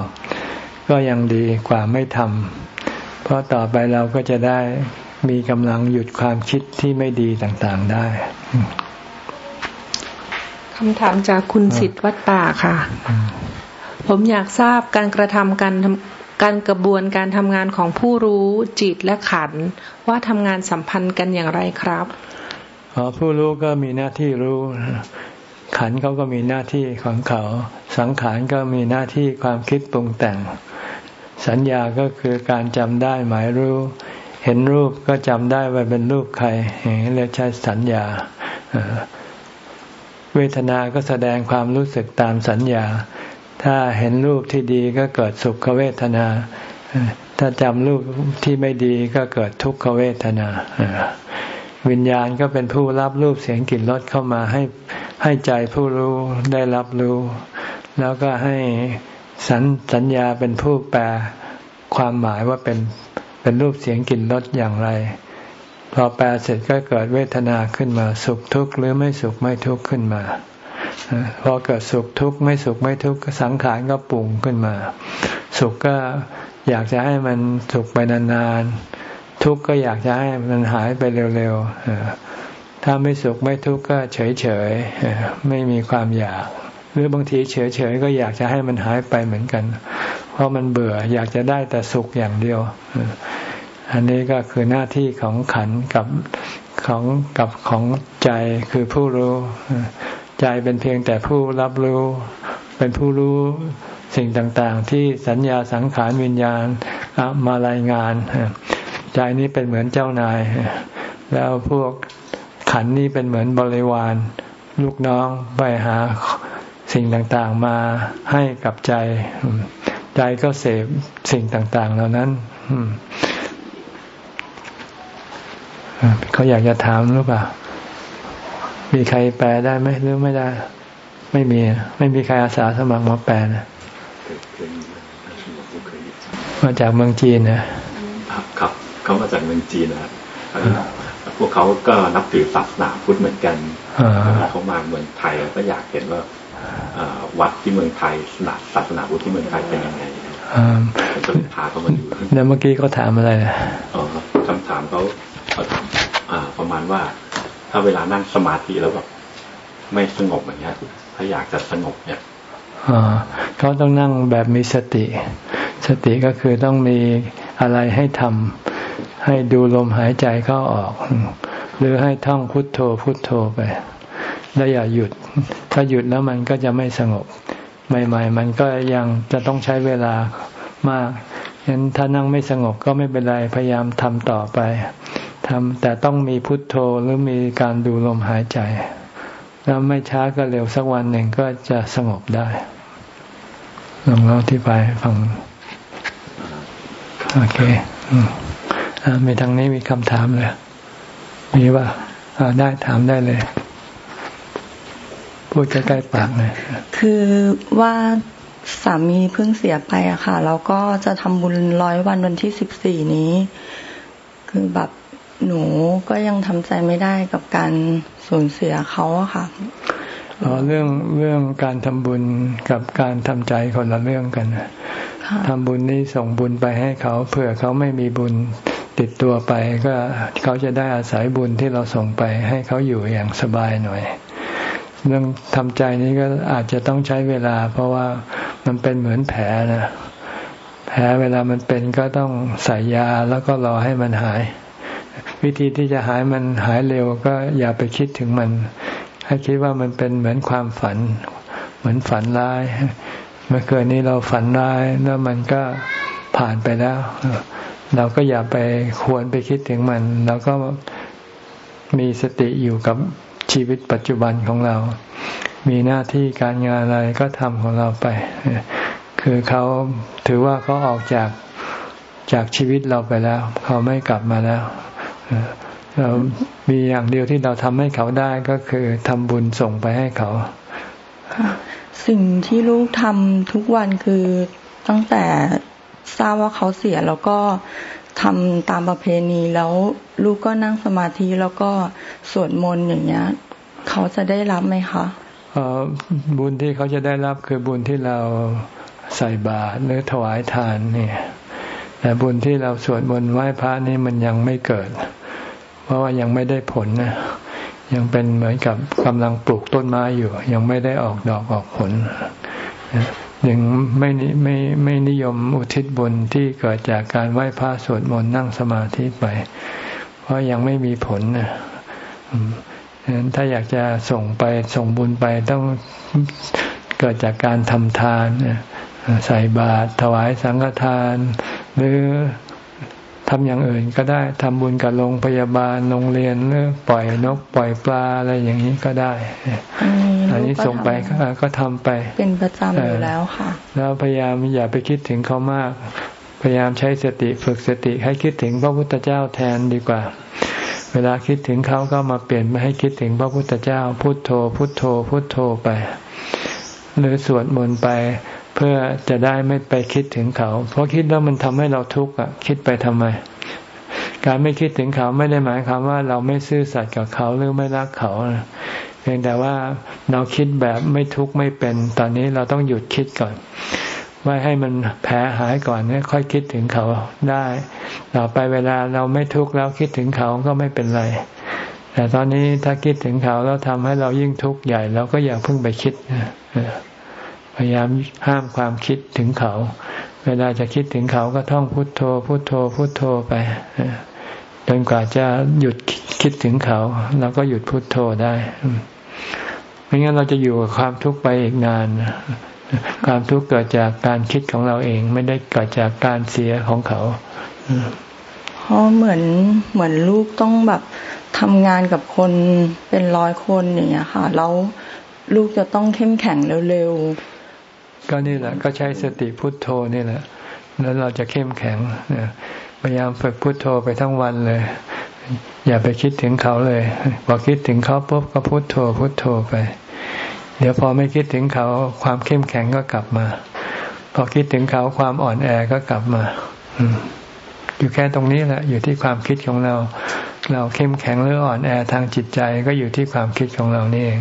ก็ยังดีกว่าไม่ทำเพราะต่อไปเราก็จะได้มีกำลังหยุดความคิดที่ไม่ดีต่างๆได้คำถามจากคุณสิทธิ์วัดป่าค่ะ ผมอยากทราบการกระทำการ การกระบวนการทำงานของผู้รู้จิตและขันว่าทำงานสัมพันธ์กันอย่างไรครับออผู้รู้ก็มีหน้าที่รู้ ขันเขาก็มีหน้าที่ของเขา สังขารก็มีหน้าที่ความคิดปรุงแต่ง สัญญาก็คือการจำได้หมายรู้ เห็นรูปก็จำได้ว่าเป็นรูปใครเรียกใช้สัญญาเวทนาก็แสดงความรู้สึกตามสัญญา ถ้าเห็นรูปที่ดีก็เกิดสุขเวทนา ถ้าจำรูปที่ไม่ดีก็เกิดทุกขเวทนา วิญญาณก็เป็นผู้รับรูปเสียงกลิ่นรสเข้ามาให้ให้ใจผู้รู้ได้รับรู้ แล้วก็ให้สัญสัญญาเป็นผู้แปลความหมายว่าเป็นเป็นรูปเสียงกลิ่นรสอย่างไร พอแปลเสร็จก็เกิดเวทนาขึ้นมา สุขทุกข์หรือไม่สุขไม่ทุกข์ขึ้นมา พอเกิดสุขทุกข์ไม่สุขไม่ทุกข์สังขารก็ปรุงขึ้นมา สุขก็อยากจะให้มันสุขไปนานๆทุกข์ก็อยากจะให้มันหายไปเร็วๆถ้าไม่สุขไม่ทุกข์ก็เฉยเฉยไม่มีความอยาก หรือบางทีเฉยเฉยก็อยากจะให้มันหายไปเหมือนกัน เพราะมันเบื่ออยากจะได้แต่สุขอย่างเดียว อันนี้ก็คือหน้าที่ของขันกับของกับของใจคือผู้รู้ ใจเป็นเพียงแต่ผู้รับรู้ เป็นผู้รู้สิ่งต่าง ๆ ที่สัญญาสังขารวิญญาณมารายงาน ใจนี้เป็นเหมือนเจ้านาย แล้วพวกขันนี้เป็นเหมือนบริวาร ลูกน้องไปหาสิ่งต่างๆมาให้กับใจ ใจก็เสพสิ่งต่าง ๆ เหล่านั้นเขาอยากจะถามหรือเปล่า มีใครแปลได้ไหมหรือไม่ได้ ไม่มี ไม่มีใครอาสาสมัครมาแปลนะมาจากเมืองจีนนะครับครับเขามาจากเมืองจีนนะครับพวกเขาก็นับถือศาสนาพุทธเหมือนกันเขามาเมืองไทยก็อยากเห็นว่าวัดที่เมืองไทยศาสนาศาสนาพุทธที่เมืองไทยเป็นยังไงก็พาเขามาดูแล้วเมื่อกี้เขาถามอะไรอ๋อคำถามเขาเขาถามประมาณว่า ถ้าเวลานั่งสมาธิแล้วแบบไม่สงบอย่างเงี้ย ถ้าอยากจะสงบเนี่ยเขาต้องนั่งแบบมีสติ สติก็คือต้องมีอะไรให้ทำให้ดูลมหายใจเข้าออก หรือให้ท่องพุทโธพุทโธไป แล้วอย่าหยุด ถ้าหยุดแล้วมันก็จะไม่สงบ ใหม่ ๆ มันก็ยังจะต้องใช้เวลามากฉะนั้นถ้านั่งไม่สงบก็ไม่เป็นไร พยายามทำต่อไป ทำแต่ต้องมีพุทโธหรือมีการดูลมหายใจ แล้วไม่ช้าก็เร็วสักวันหนึ่งก็จะสงบได้ลองเล่าที่ไปฟังโอเคมีทางนี้มีคำถามเลย มีว่าได้ถามได้เลย พูดใกล้ๆปากเลยคือว่าสามีเพิ่งเสียไปอะค่ะ แล้วก็จะทำบุญร้อยวันวันที่สิบสี่นี้ คือแบบ หนูก็ยังทำใจไม่ได้กับการสูญเสียเขาอะค่ะอ๋อเรื่องเรื่องการทำบุญกับการทำใจคนละเรื่องกันทำบุญนี้ส่งบุญไปให้เขาเผื่อเขาไม่มีบุญติดตัวไป ก็เขาจะได้อาศัยบุญที่เราส่งไป ให้เขาอยู่อย่างสบายหน่อย เรื่องทำใจนี้ก็อาจจะต้องใช้เวลา เพราะว่ามันเป็นเหมือนแผลนะแผลเวลามันเป็นก็ต้องใส่ยาแล้วก็รอให้มันหาย วิธีที่จะหายมันหายเร็วก็อย่าไปคิดถึงมัน ให้คิดว่ามันเป็นเหมือนความฝัน เหมือนฝันร้าย เมื่อคืนนี้เราฝันร้ายแล้วมันก็ผ่านไปแล้ว เราก็อย่าไปควรไปคิดถึงมันเราก็มีสติอยู่กับชีวิตปัจจุบันของเรา มีหน้าที่การงานอะไรก็ทำของเราไป คือเขาถือว่าเขาออกจากจากชีวิตเราไปแล้ว เขาไม่กลับมาแล้ว เรามีอย่างเดียวที่เราทำให้เขาได้ก็คือทำบุญส่งไปให้เขา สิ่งที่ลูกทำทุกวันคือตั้งแต่ทราบว่าเขาเสียแล้วก็ทำตามประเพณีแล้วลูกก็นั่งสมาธิแล้วก็สวดมนต์อย่างเงี้ย เขาจะได้รับไหมคะบุญที่เขาจะได้รับคือบุญที่เราใส่บาตรหรือถวายทานเนี่ยแต่บุญที่เราสวดมนต์ไหว้พระนี่มันยังไม่เกิดเพ ราะว่ายังไม่ได้ผลนะยังเป็นเหมือนกับกำลังปลูกต้นไม้อยู่ ยังไม่ได้ออกดอกออกผลยังไม่ไม่ไม่นิยมอุทิศบุญที่เกิดจากการไหว้พระสวดมนต์นั่งสมาธิไป เพราะยังไม่มีผลนะฉะนั้นถ้าอยากจะส่งไปส่งบุญไปต้องเกิดจากการทำทานใส่บาตรถวายสังฆทาน หรือ ทำอย่างอื่นก็ได้ทำบุญกับโรงพยาบาลโรงเรียนหรือปล่อยนกปล่อยปลาอะไรอย่างนี้ก็ได้ อันนี้ส่งไปก็ทำไป เป็นประจำอยู่แล้วค่ะ แล้วพยายามอย่าไปคิดถึงเขามาก พยายามใช้สติฝึกสติให้คิดถึงพระพุทธเจ้าแทนดีกว่า เวลาคิดถึงเขาก็มาเปลี่ยนมาให้คิดถึงพระพุทธเจ้าพุทโธ พุทโธ พุทโธไป หรือสวดมนต์ไป เพื่อจะได้ไม่ไปคิดถึงเขา เพราะคิดแล้วมันทำให้เราทุกข์อะ คิดไปทำไม การไม่คิดถึงเขาไม่ได้หมายความว่าเราไม่ซื่อสัตย์กับเขาหรือไม่รักเขาเพียงแต่ว่าเราคิดแบบไม่ทุกข์ไม่เป็น ตอนนี้เราต้องหยุดคิดก่อนไว้ให้มันแผลหายก่อนเนี่ยค่อยคิดถึงเขาได้ ต่อไปเวลาเราไม่ทุกข์แล้วคิดถึงเขาก็ไม่เป็นไร แต่ตอนนี้ถ้าคิดถึงเขาแล้วทำให้เรายิ่งทุกข์ใหญ่เราก็อย่าเพิ่งไปคิด พยายามห้ามความคิดถึงเขา เวลาจะคิดถึงเขาก็ท่องพุทโธ พุทโธ พุทโธไปจนกว่าจะหยุดคิดถึงเขาเราก็หยุดพุทโธได้ไม่งั้นเราจะอยู่กับความทุกข์ไปอีกนาน ความทุกข์เกิดจากการคิดของเราเอง ไม่ได้เกิดจากการเสียของเขาเพราะเหมือนเหมือนลูกต้องแบบทำงานกับคนเป็นร้อยคนอย่างเงี้ยค่ะ แล้วลูกจะต้องเข้มแข็งเร็วๆ ก็นี่แหละ ก็ใช้สติพุทโธนี่แหละ แล้วเราจะเข้มแข็งพยายามฝึกพุทโธไปทั้งวันเลย อย่าไปคิดถึงเขาเลยพอคิดถึงเขาปุ๊บก็พุทโธพุทโธไป เดี๋ยวพอไม่คิดถึงเขาความเข้มแข็งก็กลับมา พอคิดถึงเขาความอ่อนแอก็กลับมาอยู่แค่ตรงนี้แหละอยู่ที่ความคิดของเรา เราเข้มแข็งหรืออ่อนแอทางจิตใจก็อยู่ที่ความคิดของเรานี่เอง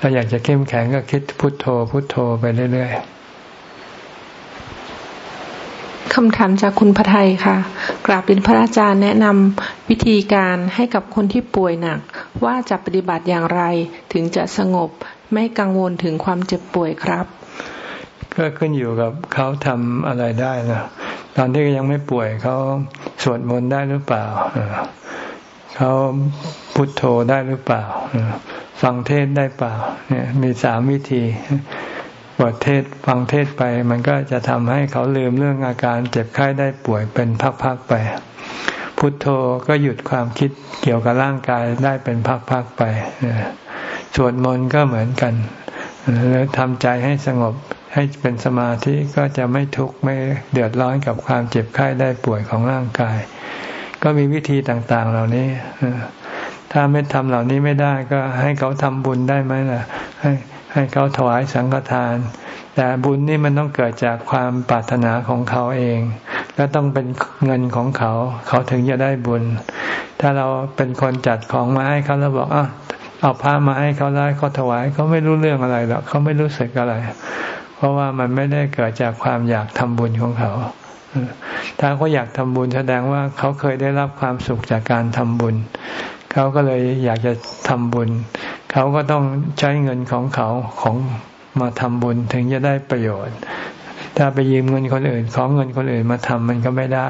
ถ้าอยากจะเข้มแข็งก็คิดพุทโธ พุทโธไปเรื่อยๆคำถามจากคุณพไทยค่ะ กราบเป็นพระอาจารย์แนะนำวิธีการให้กับคนที่ป่วยหนัก ว่าจะปฏิบัติอย่างไรถึงจะสงบไม่กังวลถึงความเจ็บป่วยครับ ก็ขึ้นอยู่กับเขาทำอะไรได้นะตอนที่ยังไม่ป่วยเขาสวดมนต์ได้หรือเปล่าเขาพุทโธได้หรือเปล่า ฟังเทศได้เปล่า เนี่ยมีสามวิธีบทเทศฟังเทศไปมันก็จะทำให้เขาลืมเรื่องอาการเจ็บไข้ได้ป่วยเป็นพักๆไปพพุทโธก็หยุดความคิดเกี่ยวกับร่างกายได้เป็นพักๆไปสวดมนต์ก็เหมือนกันแล้วทำใจให้สงบให้เป็นสมาธิก็จะไม่ทุกข์ไม่เดือดร้อนกับความเจ็บไข้ได้ป่วยของร่างกาย ก็มีวิธีต่างๆเหล่านี้ ถ้าไม่ทำเหล่านี้ไม่ได้ก็ให้เขาทำบุญได้ไหมล่ะ ให้ให้เขาถวายสังฆทาน แต่บุญนี่มันต้องเกิดจากความปรารถนาของเขาเอง และต้องเป็นเงินของเขา เขาถึงจะได้บุญ ถ้าเราเป็นคนจัดของมาให้เขาแล้วบอกอะเอาผ้ามาให้เขาได้เขาถวายเขาไม่รู้เรื่องอะไรหรอกเขาไม่รู้สึกอะไร เพราะว่ามันไม่ได้เกิดจากความอยากทำบุญของเขาถ้าเขาอยากทำบุญแสดงว่าเขาเคยได้รับความสุขจากการทำบุญ เขาก็เลยอยากจะทำบุญ เขาก็ต้องใช้เงินของเขาของมาทำบุญถึงจะได้ประโยชน์ ถ้าไปยืมเงินคนอื่น ของเงินคนอื่นมาทำมันก็ไม่ได้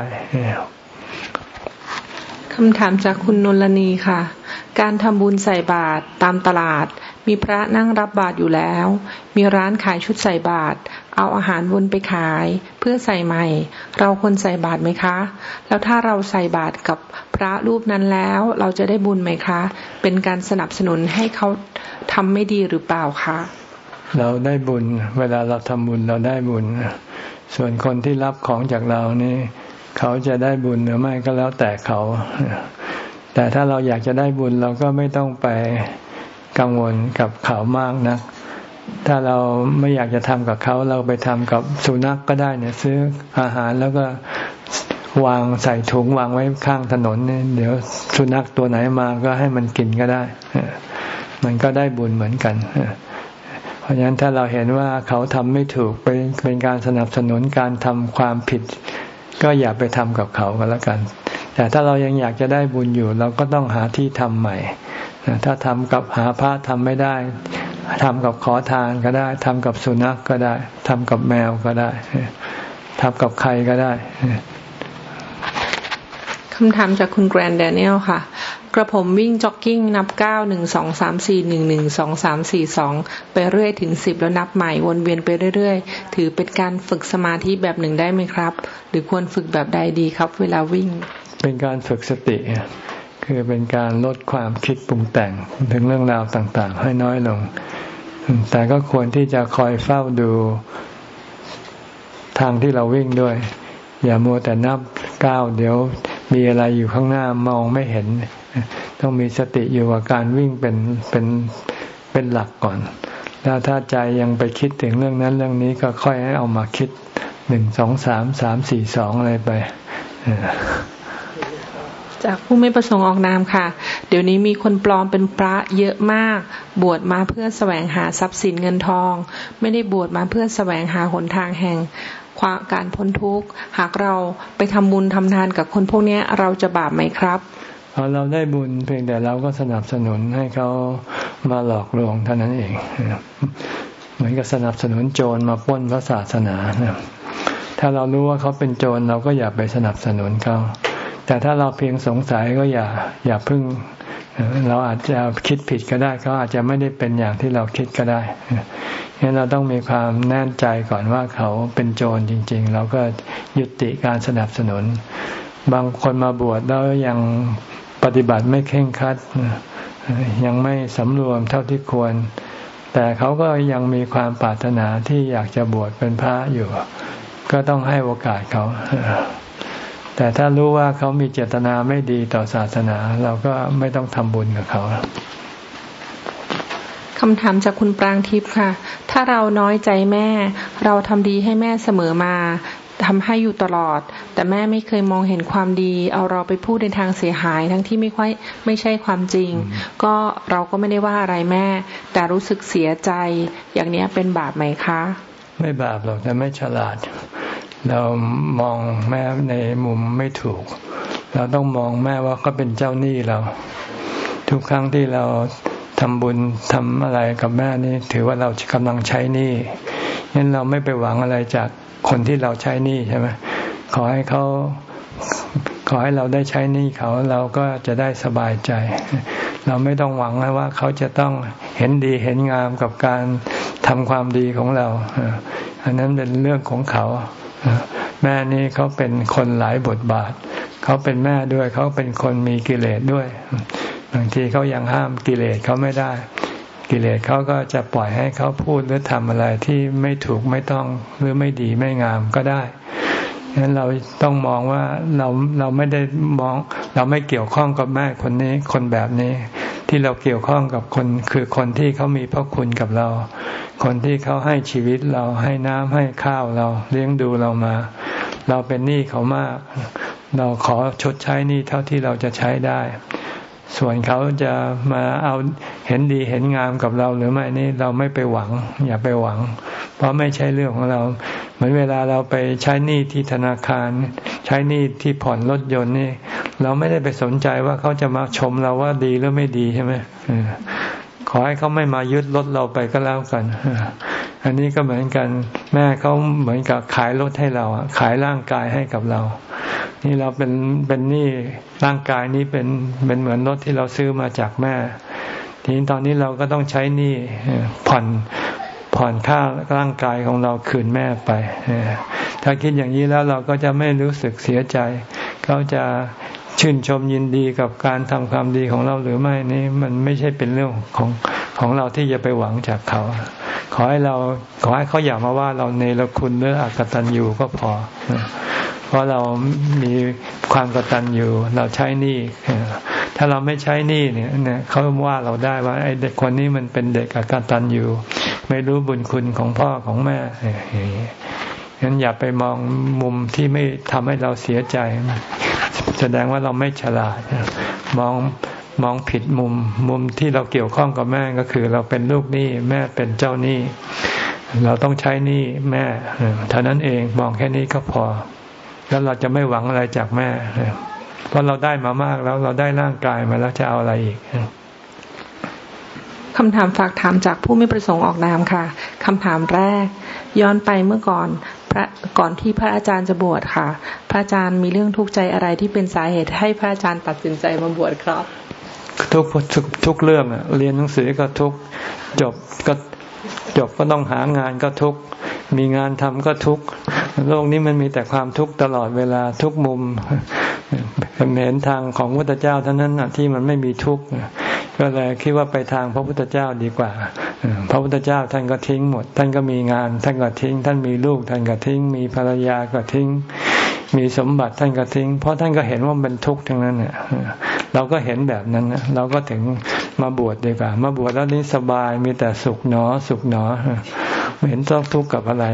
คำถามจากคุณนลนีค่ะ การทำบุญใส่บาตรตามตลาด มีพระนั่งรับบาตรอยู่แล้ว มีร้านขายชุดใส่บาตร เอาอาหารวนไปขาย เพื่อใส่ใหม่ เราควรใส่บาตรไหมคะ แล้วถ้าเราใส่บาตรกับพระรูปนั้นแล้ว เราจะได้บุญไหมคะ เป็นการสนับสนุนให้เขาทำไม่ดีหรือเปล่าคะเราได้บุญ เวลาเราทำบุญเราได้บุญ ส่วนคนที่รับของจากเรานี่ เขาจะได้บุญหรือไม่ก็แล้วแต่เขา แต่ถ้าเราอยากจะได้บุญเราก็ไม่ต้องไปกังวลกับเขามากนะ ถ้าเราไม่อยากจะทำกับเขาเราไปทำกับสุนัขกก็ได้เนี่ย ซื้ออาหารแล้วก็วางใส่ถุงวางไว้ข้างถนนเนี่ยเดี๋ยวสุนัขตัวไหนมาก็ให้มันกินก็ได้ มันก็ได้บุญเหมือนกัน เพราะฉะนั้นถ้าเราเห็นว่าเขาทำไม่ถูกเป็นเป็นการสนับสนุนการทำความผิด ก็อย่าไปทำกับเขาก็แล้วกัน แต่ถ้าเรายังอยากจะได้บุญอยู่ เราก็ต้องหาที่ทำใหม่ ถ้าทำกับหาพระทำไม่ได้ ทำกับขอทานก็ได้ทำกับสุนัขกก็ได้ทำกับแมวก็ได้ทำกับใครก็ได้คำถามจากคุณแกรนเดเนียลค่ะ กระผมวิ่งจ็อกกิ้งนับเก้าหนึ่งสองสามสี่หนึ่งหนึ่งสองสามสี่สองไปเรื่อยถึงสิบแล้วนับใหม่วนเวียนไปเรื่อยๆ ถือเป็นการฝึกสมาธิแบบหนึ่งได้ไหมครับ หรือควรฝึกแบบใดดีครับ เวลาวิ่ง เป็นการฝึกสติ คือเป็นการลดความคิดปรุงแต่งถึงเรื่องราวต่างๆ ให้น้อยลง แต่ก็ควรที่จะคอยเฝ้าดูทางที่เราวิ่งด้วย อย่ามัวแต่นับก้าวเดี๋ยวมีอะไรอยู่ข้างหน้ามองไม่เห็น ต้องมีสติอยู่กับการวิ่งเป็นเป็นเป็นหลักก่อน แล้วถ้าใจยังไปคิดถึงเรื่องนั้นเรื่องนี้ก็ค่อยให้เอามาคิดหนึ่งสองสามสามสี่สองอะไรไป จากผู้ไม่ประสงค์ออกนามค่ะ เดี๋ยวนี้มีคนปลอมเป็นพระเยอะมาก บวชมาเพื่อแสวงหาทรัพย์สินเงินทอง ไม่ได้บวชมาเพื่อแสวงหาหนทางแห่งความการพ้นทุกข์ หากเราไปทำบุญทำทานกับคนพวกนี้เราจะบาปไหมครับเราได้บุญเพียงแต่เราก็สนับสนุนให้เขามาหลอกลวงเท่านั้นเอง เหมือนกับสนับสนุนโจรมาป้นพระศาสนาถ้าเรารู้ว่าเขาเป็นโจรเราก็อย่าไปสนับสนุนเขา แต่ถ้าเราเพียงสงสัยก็อย่าอย่าพึ่ง เราอาจจะคิดผิดก็ได้เขาอาจจะไม่ได้เป็นอย่างที่เราคิดก็ได้งั้นเราต้องมีความแน่ใจก่อนว่าเขาเป็นโจรจริง ๆ เราก็ยุติการสนับสนุน บางคนมาบวชแล้วยังปฏิบัติไม่เข่งคัด ยังไม่สำรวมเท่าที่ควร แต่เขาก็ยังมีความปรารถนาที่อยากจะบวชเป็นพระอยู่ ก็ต้องให้โอกาสเขา แต่ถ้ารู้ว่าเขามีเจตนาไม่ดีต่อศาสนา เราก็ไม่ต้องทำบุญกับเขาคำถามจากคุณปรางทิพย์ค่ะ ถ้าเราน้อยใจแม่ เราทำดีให้แม่เสมอมาทำให้อยู่ตลอด แต่แม่ไม่เคยมองเห็นความดี เอาเราไปพูดในทางเสียหาย ทั้งที่ไม่ค่อยไม่ใช่ความจริง ก็เราก็ไม่ได้ว่าอะไรแม่ แต่รู้สึกเสียใจ อย่างนี้เป็นบาปไหมคะ ไม่บาปหรอกแต่ไม่ฉลาด เรามองแม่ในมุมไม่ถูก เราต้องมองแม่ว่าก็เป็นเจ้าหนี้เรา ทุกครั้งที่เราทำบุญทำอะไรกับแม่นี่ถือว่าเรากำลังใช้หนี้งั้นเราไม่ไปหวังอะไรจากคนที่เราใช้หนี้ใช่ไหมขอให้เขาขอให้เราได้ใช้หนี้เขาเราก็จะได้สบายใจ เราไม่ต้องหวังว่าเขาจะต้องเห็นดีเห็นงามกับการทำความดีของเรา อันนั้นเป็นเรื่องของเขา แม่นี่เขาเป็นคนหลายบทบาท เขาเป็นแม่ด้วยเขาเป็นคนมีกิเลสด้วย บางทีเขายังห้ามกิเลสเขาไม่ได้ กิเลสเขาก็จะปล่อยให้เขาพูดหรือทำอะไรที่ไม่ถูกไม่ต้องหรือไม่ดีไม่งามก็ได้ฉะนั้นเราต้องมองว่าเราเราไม่ได้มอง เราไม่เกี่ยวข้องกับแม่คนนี้คนแบบนี้ ที่เราเกี่ยวข้องกับคนคือคนที่เขามีพระคุณกับเรา คนที่เขาให้ชีวิตเราให้น้ำให้ข้าวเราเลี้ยงดูเรามา เราเป็นหนี้เขามาก เราขอชดใช้หนี้เท่าที่เราจะใช้ได้ ส่วนเขาจะมาเอาเห็นดีเห็นงามกับเราหรือไม่นี่เราไม่ไปหวัง อย่าไปหวัง เพราะไม่ใช่เรื่องของเรา เหมือนเวลาเราไปใช้หนี้ที่ธนาคาร ใช้หนี้ที่ผ่อนรถยนต์นี่ เราไม่ได้ไปสนใจว่าเขาจะมาชมเราว่าดีหรือไม่ดีใช่ไหม ขอให้เขาไม่มายึดรถเราไปก็แล้วกัน อันนี้ก็เหมือนกัน แม่เขาเหมือนกับขายรถให้เราขายร่างกายให้กับเรา นี่เราเป็นเป็นหนี้ร่างกายนี้เป็นเป็นเหมือนรถที่เราซื้อมาจากแม่ ทีนี้ตอนนี้เราก็ต้องใช้หนี้ผ่อนผ่อนค่าร่างกายของเราคืนแม่ไป ถ้าคิดอย่างนี้แล้วเราก็จะไม่รู้สึกเสียใจ เขาจะ ชื่นชมยินดีกับการทำความดีของเราหรือไม่นี่มันไม่ใช่เป็นเรื่องของของเราที่จะไปหวังจากเขา ขอให้เราขอให้เขาอย่ามาว่าเราในละคุณหรืออกตันอยู่ก็พอ เพราะเรามีความกตัญญูเราใช้นี้ถ้าเราไม่ใช้นี่เนี่ยเขาว่าเราได้ว่าไอ้เด็กคนนี้มันเป็นเด็กอกตัญญูไม่รู้บุญคุณของพ่อของแม่งั้นอย่าไปมองมุมที่ไม่ทำให้เราเสียใจ แสดงว่าเราไม่ฉลาด มองมองผิดมุมมุมที่เราเกี่ยวข้องกับแม่ก็คือ เราเป็นลูกหนี้แม่เป็นเจ้าหนี้ เราต้องใช้หนี้แม่เท่านั้นเองมองแค่นี้ก็พอ แล้วเราจะไม่หวังอะไรจากแม่เพราะเราได้มามากแล้วเราได้ร่างกายมาแล้วจะเอาอะไรอีกคำถามฝากถามจากผู้ไม่ประสงค์ออกนามค่ะ คำถามแรก ย้อนไปเมื่อก่อน พระก่อนที่พระอาจารย์จะบวชค่ะ พระอาจารย์มีเรื่องทุกข์ใจอะไรที่เป็นสาเหตุให้พระอาจารย์ตัดสินใจมาบวชครับ ทุกทุกทุกเรื่องอะเรียนหนังสือก็ทุกจบก็จบก็ต้องหางานก็ทุกมีงานทำก็ทุกโลกนี้มันมีแต่ความทุกข์ตลอดเวลาทุกมุมเห็นทางของพระพุทธเจ้าเท่านั้นที่มันไม่มีทุกข์ ก็เลยคิดว่าไปทางพระพุทธเจ้าดีกว่า พระพุทธเจ้าท่านก็ทิ้งหมด ท่านก็มีงาน ท่านก็ทิ้ง ท่านมีลูก ท่านก็ทิ้ง มีภรรยาก็ทิ้ง มีสมบัติท่านก็ทิ้ง เพราะท่านก็เห็นว่าเป็นทุกข์ทั้งนั้นเนี่ยเราก็เห็นแบบนั้นเราก็ถึงมาบวชดีกว่า มาบวชแล้วนี้สบายมีแต่สุขหนอ สุขหนอเห็นต้องทุกข์กับอะไร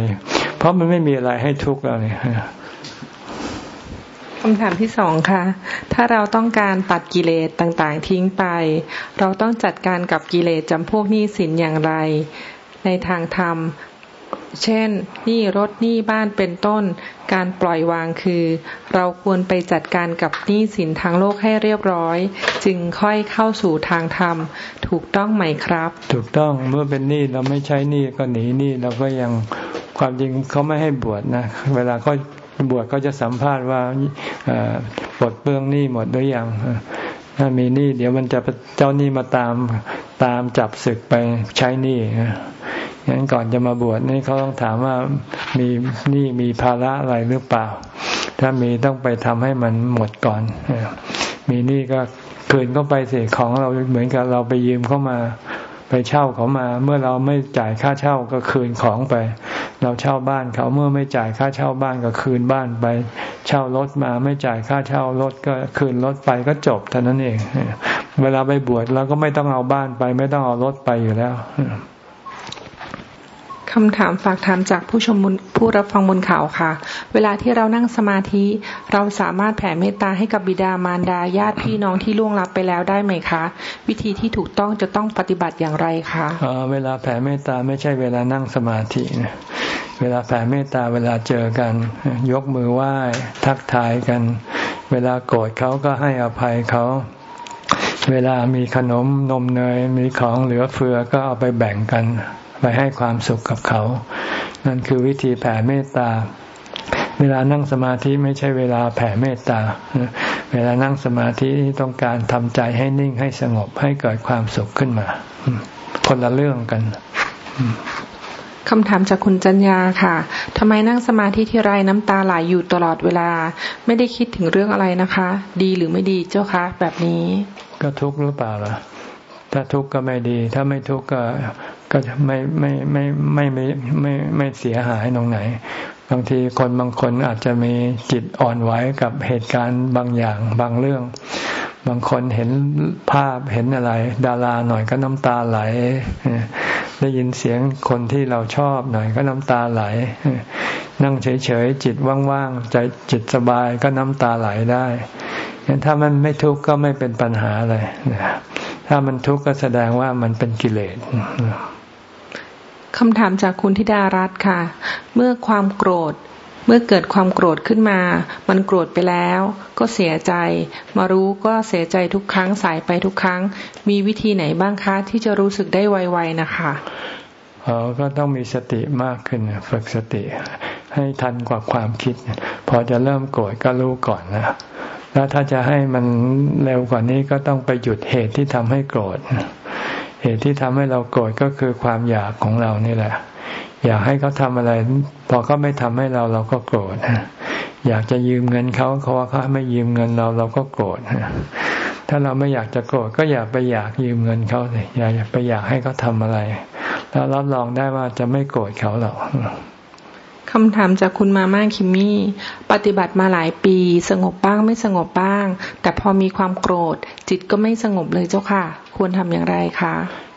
เพราะมันไม่มีอะไรให้ทุกข์แล้วเนี่ย คำถามที่สองค่ะ ถ้าเราต้องการตัดกิเลสต่างๆ ทิ้งไป เราต้องจัดการกับกิเลสจำพวกหนี้สินอย่างไร ในทางธรรม เช่นหนี้รถหนี้บ้านเป็นต้น การปล่อยวางคือ เราควรไปจัดการกับหนี้สินทางโลกให้เรียบร้อย จึงค่อยเข้าสู่ทางธรรม ถูกต้องไหมครับ ถูกต้องเมื่อเป็นหนี้เราไม่ใช้หนี้ก็หนีหนี้เราก็ยังความจริงเขาไม่ให้บวชนะ เวลาเขา บวชก็จะสัมภาษณ์ว่าปลดเปลื้องหนี้หมดหรือยังถ้ามีหนี้เดี๋ยวมันจะเจ้าหนี้มาตามตามจับศึกไปใช้หนี้งั้นก่อนจะมาบวชนี่เขาต้องถามว่ามีหนี้มีภาระอะไรหรือเปล่า ถ้ามีต้องไปทำให้มันหมดก่อน มีหนี้ก็คืนเข้าไปสิของเราเหมือนกับเราไปยืมเข้ามา ไปเช่าเขามา เมื่อเราไม่จ่ายค่าเช่าก็คืนของไป เราเช่าบ้านเขาเมื่อไม่จ่ายค่าเช่าบ้านก็คืนบ้านไป เช่ารถมาไม่จ่ายค่าเช่ารถก็คืนรถไปก็จบเท่านั้นเอง เวลาไปบวชเราก็ไม่ต้องเอาบ้านไป ไม่ต้องเอารถไปอยู่แล้วคำถามฝากถามจากผู้ชมผู้รับฟังบนข่าวค่ะ เวลาที่เรานั่งสมาธิ เราสามารถแผ่เมตตาให้กับบิดามารดาญาติพี่น้องที่ล่วงลับไปแล้วได้ไหมคะ วิธีที่ถูกต้องจะต้องปฏิบัติอย่างไรคะเวลาแผ่เมตตาไม่ใช่เวลานั่งสมาธินะ เวลาแผ่เมตตาเวลาเจอกัน ยกมือไหว้ทักทายกัน เวลาโกรธเขาก็ให้อภัยเขา เวลามีขนมนมเนยมีของเหลือเฟือก็เอาไปแบ่งกัน ไปให้ความสุขกับเขา นั่นคือวิธีแผ่เมตตาเวลานั่งสมาธิไม่ใช่เวลาแผ่เมตตา เวลานั่งสมาธิต้องการทำใจให้นิ่งให้สงบให้เกิดความสุขขึ้นมา คนละเรื่องกัน คำถามจากคุณจัญญาค่ะทำไมนั่งสมาธิที่ไรน้ำตาไหลอยู่ตลอดเวลา ไม่ได้คิดถึงเรื่องอะไรนะคะ ดีหรือไม่ดีเจ้าคะแบบนี้ ก็ทุกข์หรือเปล่าล่ะถ้าทุกข์ก็ไม่ดี ถ้าไม่ทุกข์ก็ก็ไม่ไม่ไม่ไม่ไม่ไม่ไม่เสียหายตรงไหน บางทีคนบางคนอาจจะมีจิตอ่อนไหวกับเหตุการณ์บางอย่างบางเรื่อง บางคนเห็นภาพเห็นอะไร ดาราหน่อยก็น้ำตาไหล ได้ยินเสียงคนที่เราชอบหน่อยก็น้ำตาไหล นั่งเฉยๆจิตว่างๆใจจิตสบายก็น้ำตาไหลได้ถ้ามันไม่ทุกข์ก็ไม่เป็นปัญหาเลยถ้ามันทุกข์ก็แสดงว่ามันเป็นกิเลสคำถามจากคุณธิดารัตน์ค่ะ เมื่อความโกรธ เมื่อเกิดความโกรธขึ้นมา มันโกรธไปแล้ว ก็เสียใจ มารู้ก็เสียใจทุกครั้งสายไปทุกครั้ง มีวิธีไหนบ้างคะ ที่จะรู้สึกได้ไวๆนะคะอ๋อก็ต้องมีสติมากขึ้นฝึกสติ ให้ทันกว่าความคิด พอจะเริ่มโกรธก็รู้ก่อนนะแล้วถ้าจะให้มันเร็วกว่านี้ก็ต้องไปหยุดเหตุที่ทำให้โกรธ เหตุที่ทำให้เราโกรธก็คือความอยากของเรานี่แหละ อยากให้เขาทำอะไร พอเขาไม่ทำให้เราเราก็โกรธอยากจะยืมเงินเขาเขาว่าเขาไม่ยืมเงินเราเราก็โกรธถ้าเราไม่อยากจะโกรธก็อย่าไปอยากยืมเงินเขาเลยอย่าไปอยากให้เขาทำอะไร แล้วรับรองได้ว่าจะไม่โกรธเขาหรอก คำถามจากคุณมาม่าคิมมี่ ปฏิบัติมาหลายปี สงบบ้างไม่สงบบ้าง แต่พอมีความโกรธ จิตก็ไม่สงบเลยเจ้าค่ะ ควรทำอย่างไรคะ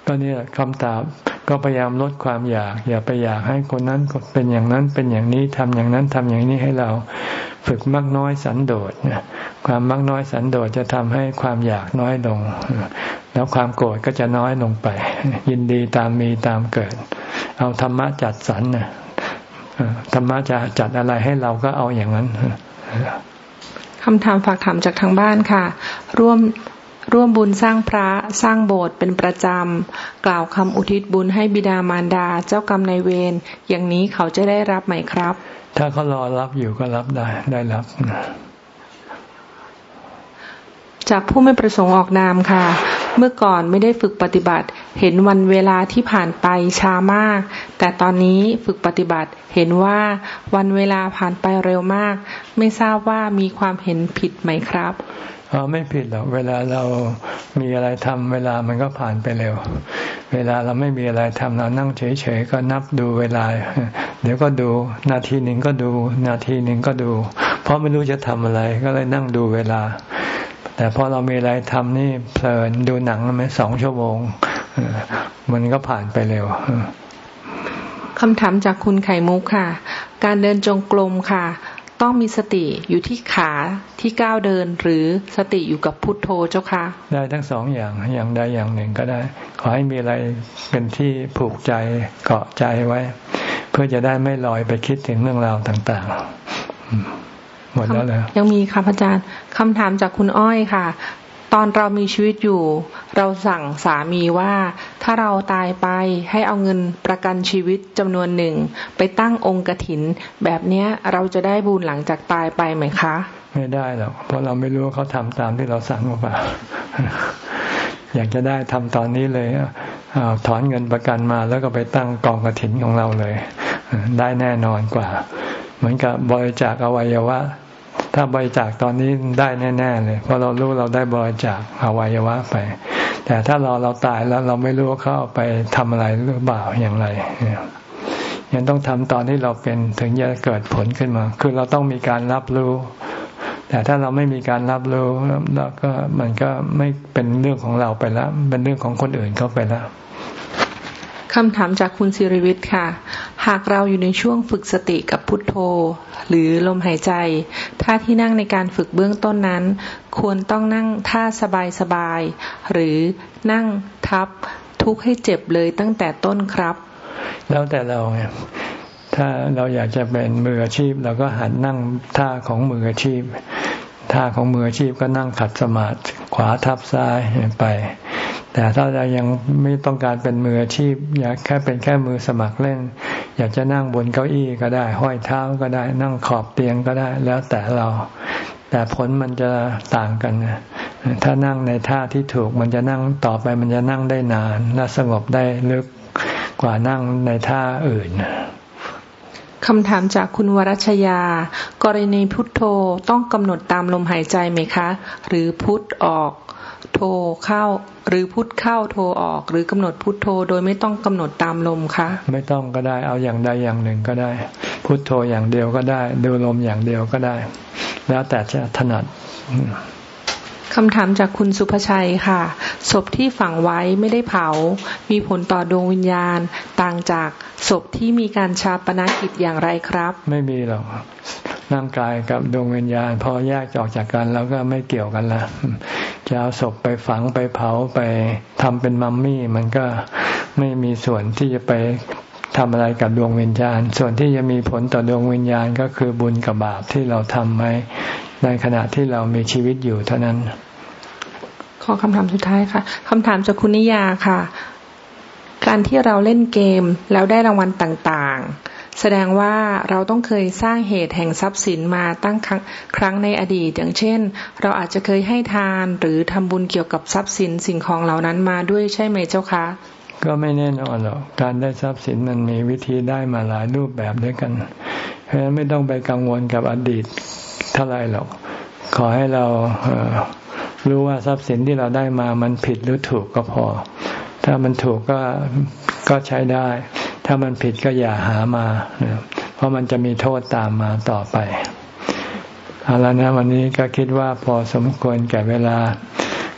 ก็เนี่ยคำตอบก็พยายามลดความอยาก อย่าไปอยากให้คนนั้นเป็นอย่างนั้นเป็นอย่างนี้ทำอย่างนั้นทำอย่างนี้ให้เราฝึกมักน้อยสันโดษความมักน้อยสันโดษจะทำให้ความอยากน้อยลง แล้วความโกรธก็จะน้อยลงไป ยินดีตามมีตามเกิด เอาธรรมะจัดสรรนะ ธรรมะจะจัดอะไรให้เราก็เอาอย่างนั้นคำถามฝากถามจากทางบ้านค่ะ ร่วมร่วมบุญสร้างพระสร้างโบสถ์เป็นประจำ กล่าวคำอุทิศบุญให้บิดามารดาเจ้ากรรมนายเวรอย่างนี้เขาจะได้รับไหมครับ ถ้าเขารอรับอยู่ก็รับได้ได้รับ จากผู้ไม่ประสงค์ออกนามค่ะ เมื่อก่อนไม่ได้ฝึกปฏิบัติ เห็นวันเวลาที่ผ่านไปช้ามาก แต่ตอนนี้ฝึกปฏิบัติ เห็นว่าวันเวลาผ่านไปเร็วมาก ไม่ทราบว่ามีความเห็นผิดไหมครับอ๋อไม่ผิดหรอกเวลาเรามีอะไรทำเวลามันก็ผ่านไปเร็ว เวลาเราไม่มีอะไรทำเรานั่งเฉยๆก็นับดูเวลา เดี๋ยวก็ดูนาทีหนึ่งก็ดู นาทีหนึ่งก็ดู เพราะไม่รู้จะทำอะไรก็เลยนั่งดูเวลา แต่พอเรามีอะไรทำนี่เพลินดูหนังไหมสองชั่วโมง มันก็ผ่านไปเร็วคำถามจากคุณไข่มุกค่ะ การเดินจงกรมค่ะ ต้องมีสติอยู่ที่ขาที่ก้าวเดินหรือสติอยู่กับพุทโธเจ้าค่ะ ได้ทั้งสองอย่างอย่างใดอย่างหนึ่งก็ได้ ขอให้มีอะไรเป็นที่ผูกใจเกาะใจไว้ เพื่อจะได้ไม่ลอยไปคิดถึงเรื่องราวต่าง ๆหมดแล้วเลยยังมีค่ะพระอาจารย์ คำถามจากคุณอ้อยค่ะ ตอนเรามีชีวิตอยู่ เราสั่งสามีว่า ถ้าเราตายไปให้เอาเงินประกันชีวิตจำนวนหนึ่ง ไปตั้งองค์กระถิน แบบเนี้ยเราจะได้บุญหลังจากตายไปไหมคะ ไม่ได้หรอกเพราะเราไม่รู้ว่าเขาทำตามที่เราสั่งหรือเปล่า อยากจะได้ทำตอนนี้เลยถอนเงินประกันมาแล้วก็ไปตั้งกองกระถินของเราเลย ได้แน่นอนกว่า เหมือนกับบริจาคอวัยวะ ถ้าบริจาคตอนนี้ได้แน่ๆเลย เพราะเรารู้เราได้บริจาคอวัยวะไป แต่ถ้าเราเราตายแล้วเราไม่รู้ว่าเขาเอาไปทำอะไรหรือเปล่าอย่างไรยังต้องทำตอนที่เราเป็นถึงจะเกิดผลขึ้นมา คือเราต้องมีการรับรู้ แต่ถ้าเราไม่มีการรับรู้แล้วก็มันก็ไม่เป็นเรื่องของเราไปแล้วเป็นเรื่องของคนอื่นเขาไปแล้ว คำถามจากคุณสิริวิทย์ค่ะ หากเราอยู่ในช่วงฝึกสติกับพุทโธ หรือลมหายใจท่าที่นั่งในการฝึกเบื้องต้นนั้น ควรต้องนั่งท่าสบายๆหรือนั่งทับทุกให้เจ็บเลยตั้งแต่ต้นครับ แล้วแต่เราไงถ้าเราอยากจะเป็นมืออาชีพเราก็หันนั่งท่าของมืออาชีพท่าของมืออาชีพก็นั่งขัดสมาธิขวาทับซ้ายไป แต่ถ้าเรายังไม่ต้องการเป็นมืออาชีพ อยากแค่เป็นแค่มือสมัครเล่น อยากจะนั่งบนเก้าอี้ก็ได้ ห้อยเท้าก็ได้ นั่งขอบเตียงก็ได้ แล้วแต่เรา แต่ผลมันจะต่างกันถ้านั่งในท่าที่ถูกมันจะนั่งต่อไปมันจะนั่งได้นานและสงบได้ลึกกว่านั่งในท่าอื่นคำถามจากคุณวรัชยา กรณีพุทโธต้องกำหนดตามลมหายใจไหมคะ หรือพุทออก โทเข้า หรือพุทเข้าโทออก หรือกำหนดพุทโธโดยไม่ต้องกำหนดตามลมคะไม่ต้องก็ได้เอาอย่างใดอย่างหนึ่งก็ได้ พุทโธอย่างเดียวก็ได้ ดูลมอย่างเดียวก็ได้ แล้วแต่จะถนัด คำถามจากคุณสุภชัยค่ะ ศพที่ฝังไว้ไม่ได้เผา มีผลต่อดวงวิญญาณ ต่างจากศพที่มีการชาปนากิจอย่างไรครับ ไม่มีหรอกร่างกายกับดวงวิญญาณ พอแยกออกจากกันแล้วก็ไม่เกี่ยวกันละจะเอาศพไปฝังไปเผาไปทำเป็นมัมมี่ มันก็ไม่มีส่วนที่จะไปทำอะไรกับดวงวิญญาณ ส่วนที่จะมีผลต่อดวงวิญญาณก็คือบุญกับบาปที่เราทำไว้ ในขณะที่เรามีชีวิตอยู่เท่านั้น ขอคำถามสุดท้ายค่ะคำถามจากคุณนิยาค่ะ การที่เราเล่นเกมแล้วได้รางวัลต่างๆ แสดงว่าเราต้องเคยสร้างเหตุแห่งทรัพย์สินมาตั้งครั้งในอดีต อย่างเช่น เราอาจจะเคยให้ทานหรือทำบุญเกี่ยวกับทรัพย์สินสิ่งของเหล่านั้นมาด้วยใช่ไหมเจ้าคะ ก็ไม่แน่นอนหรอกการได้ทรัพย์สินมันมีวิธีได้มาหลายรูปแบบด้วยกัน เพราะฉะนั้นไม่ต้องไปกังวลกับอดีตเท่าไรหรอก ขอให้เรารู้ว่าทรัพย์สินที่เราได้มามันผิดหรือถูกก็พอ ถ้ามันถูกก็ก็ใช้ได้ ถ้ามันผิดก็อย่าหามา เพราะมันจะมีโทษตามมาต่อไปเอาละนะวันนี้ก็คิดว่าพอสมควรแก่เวลา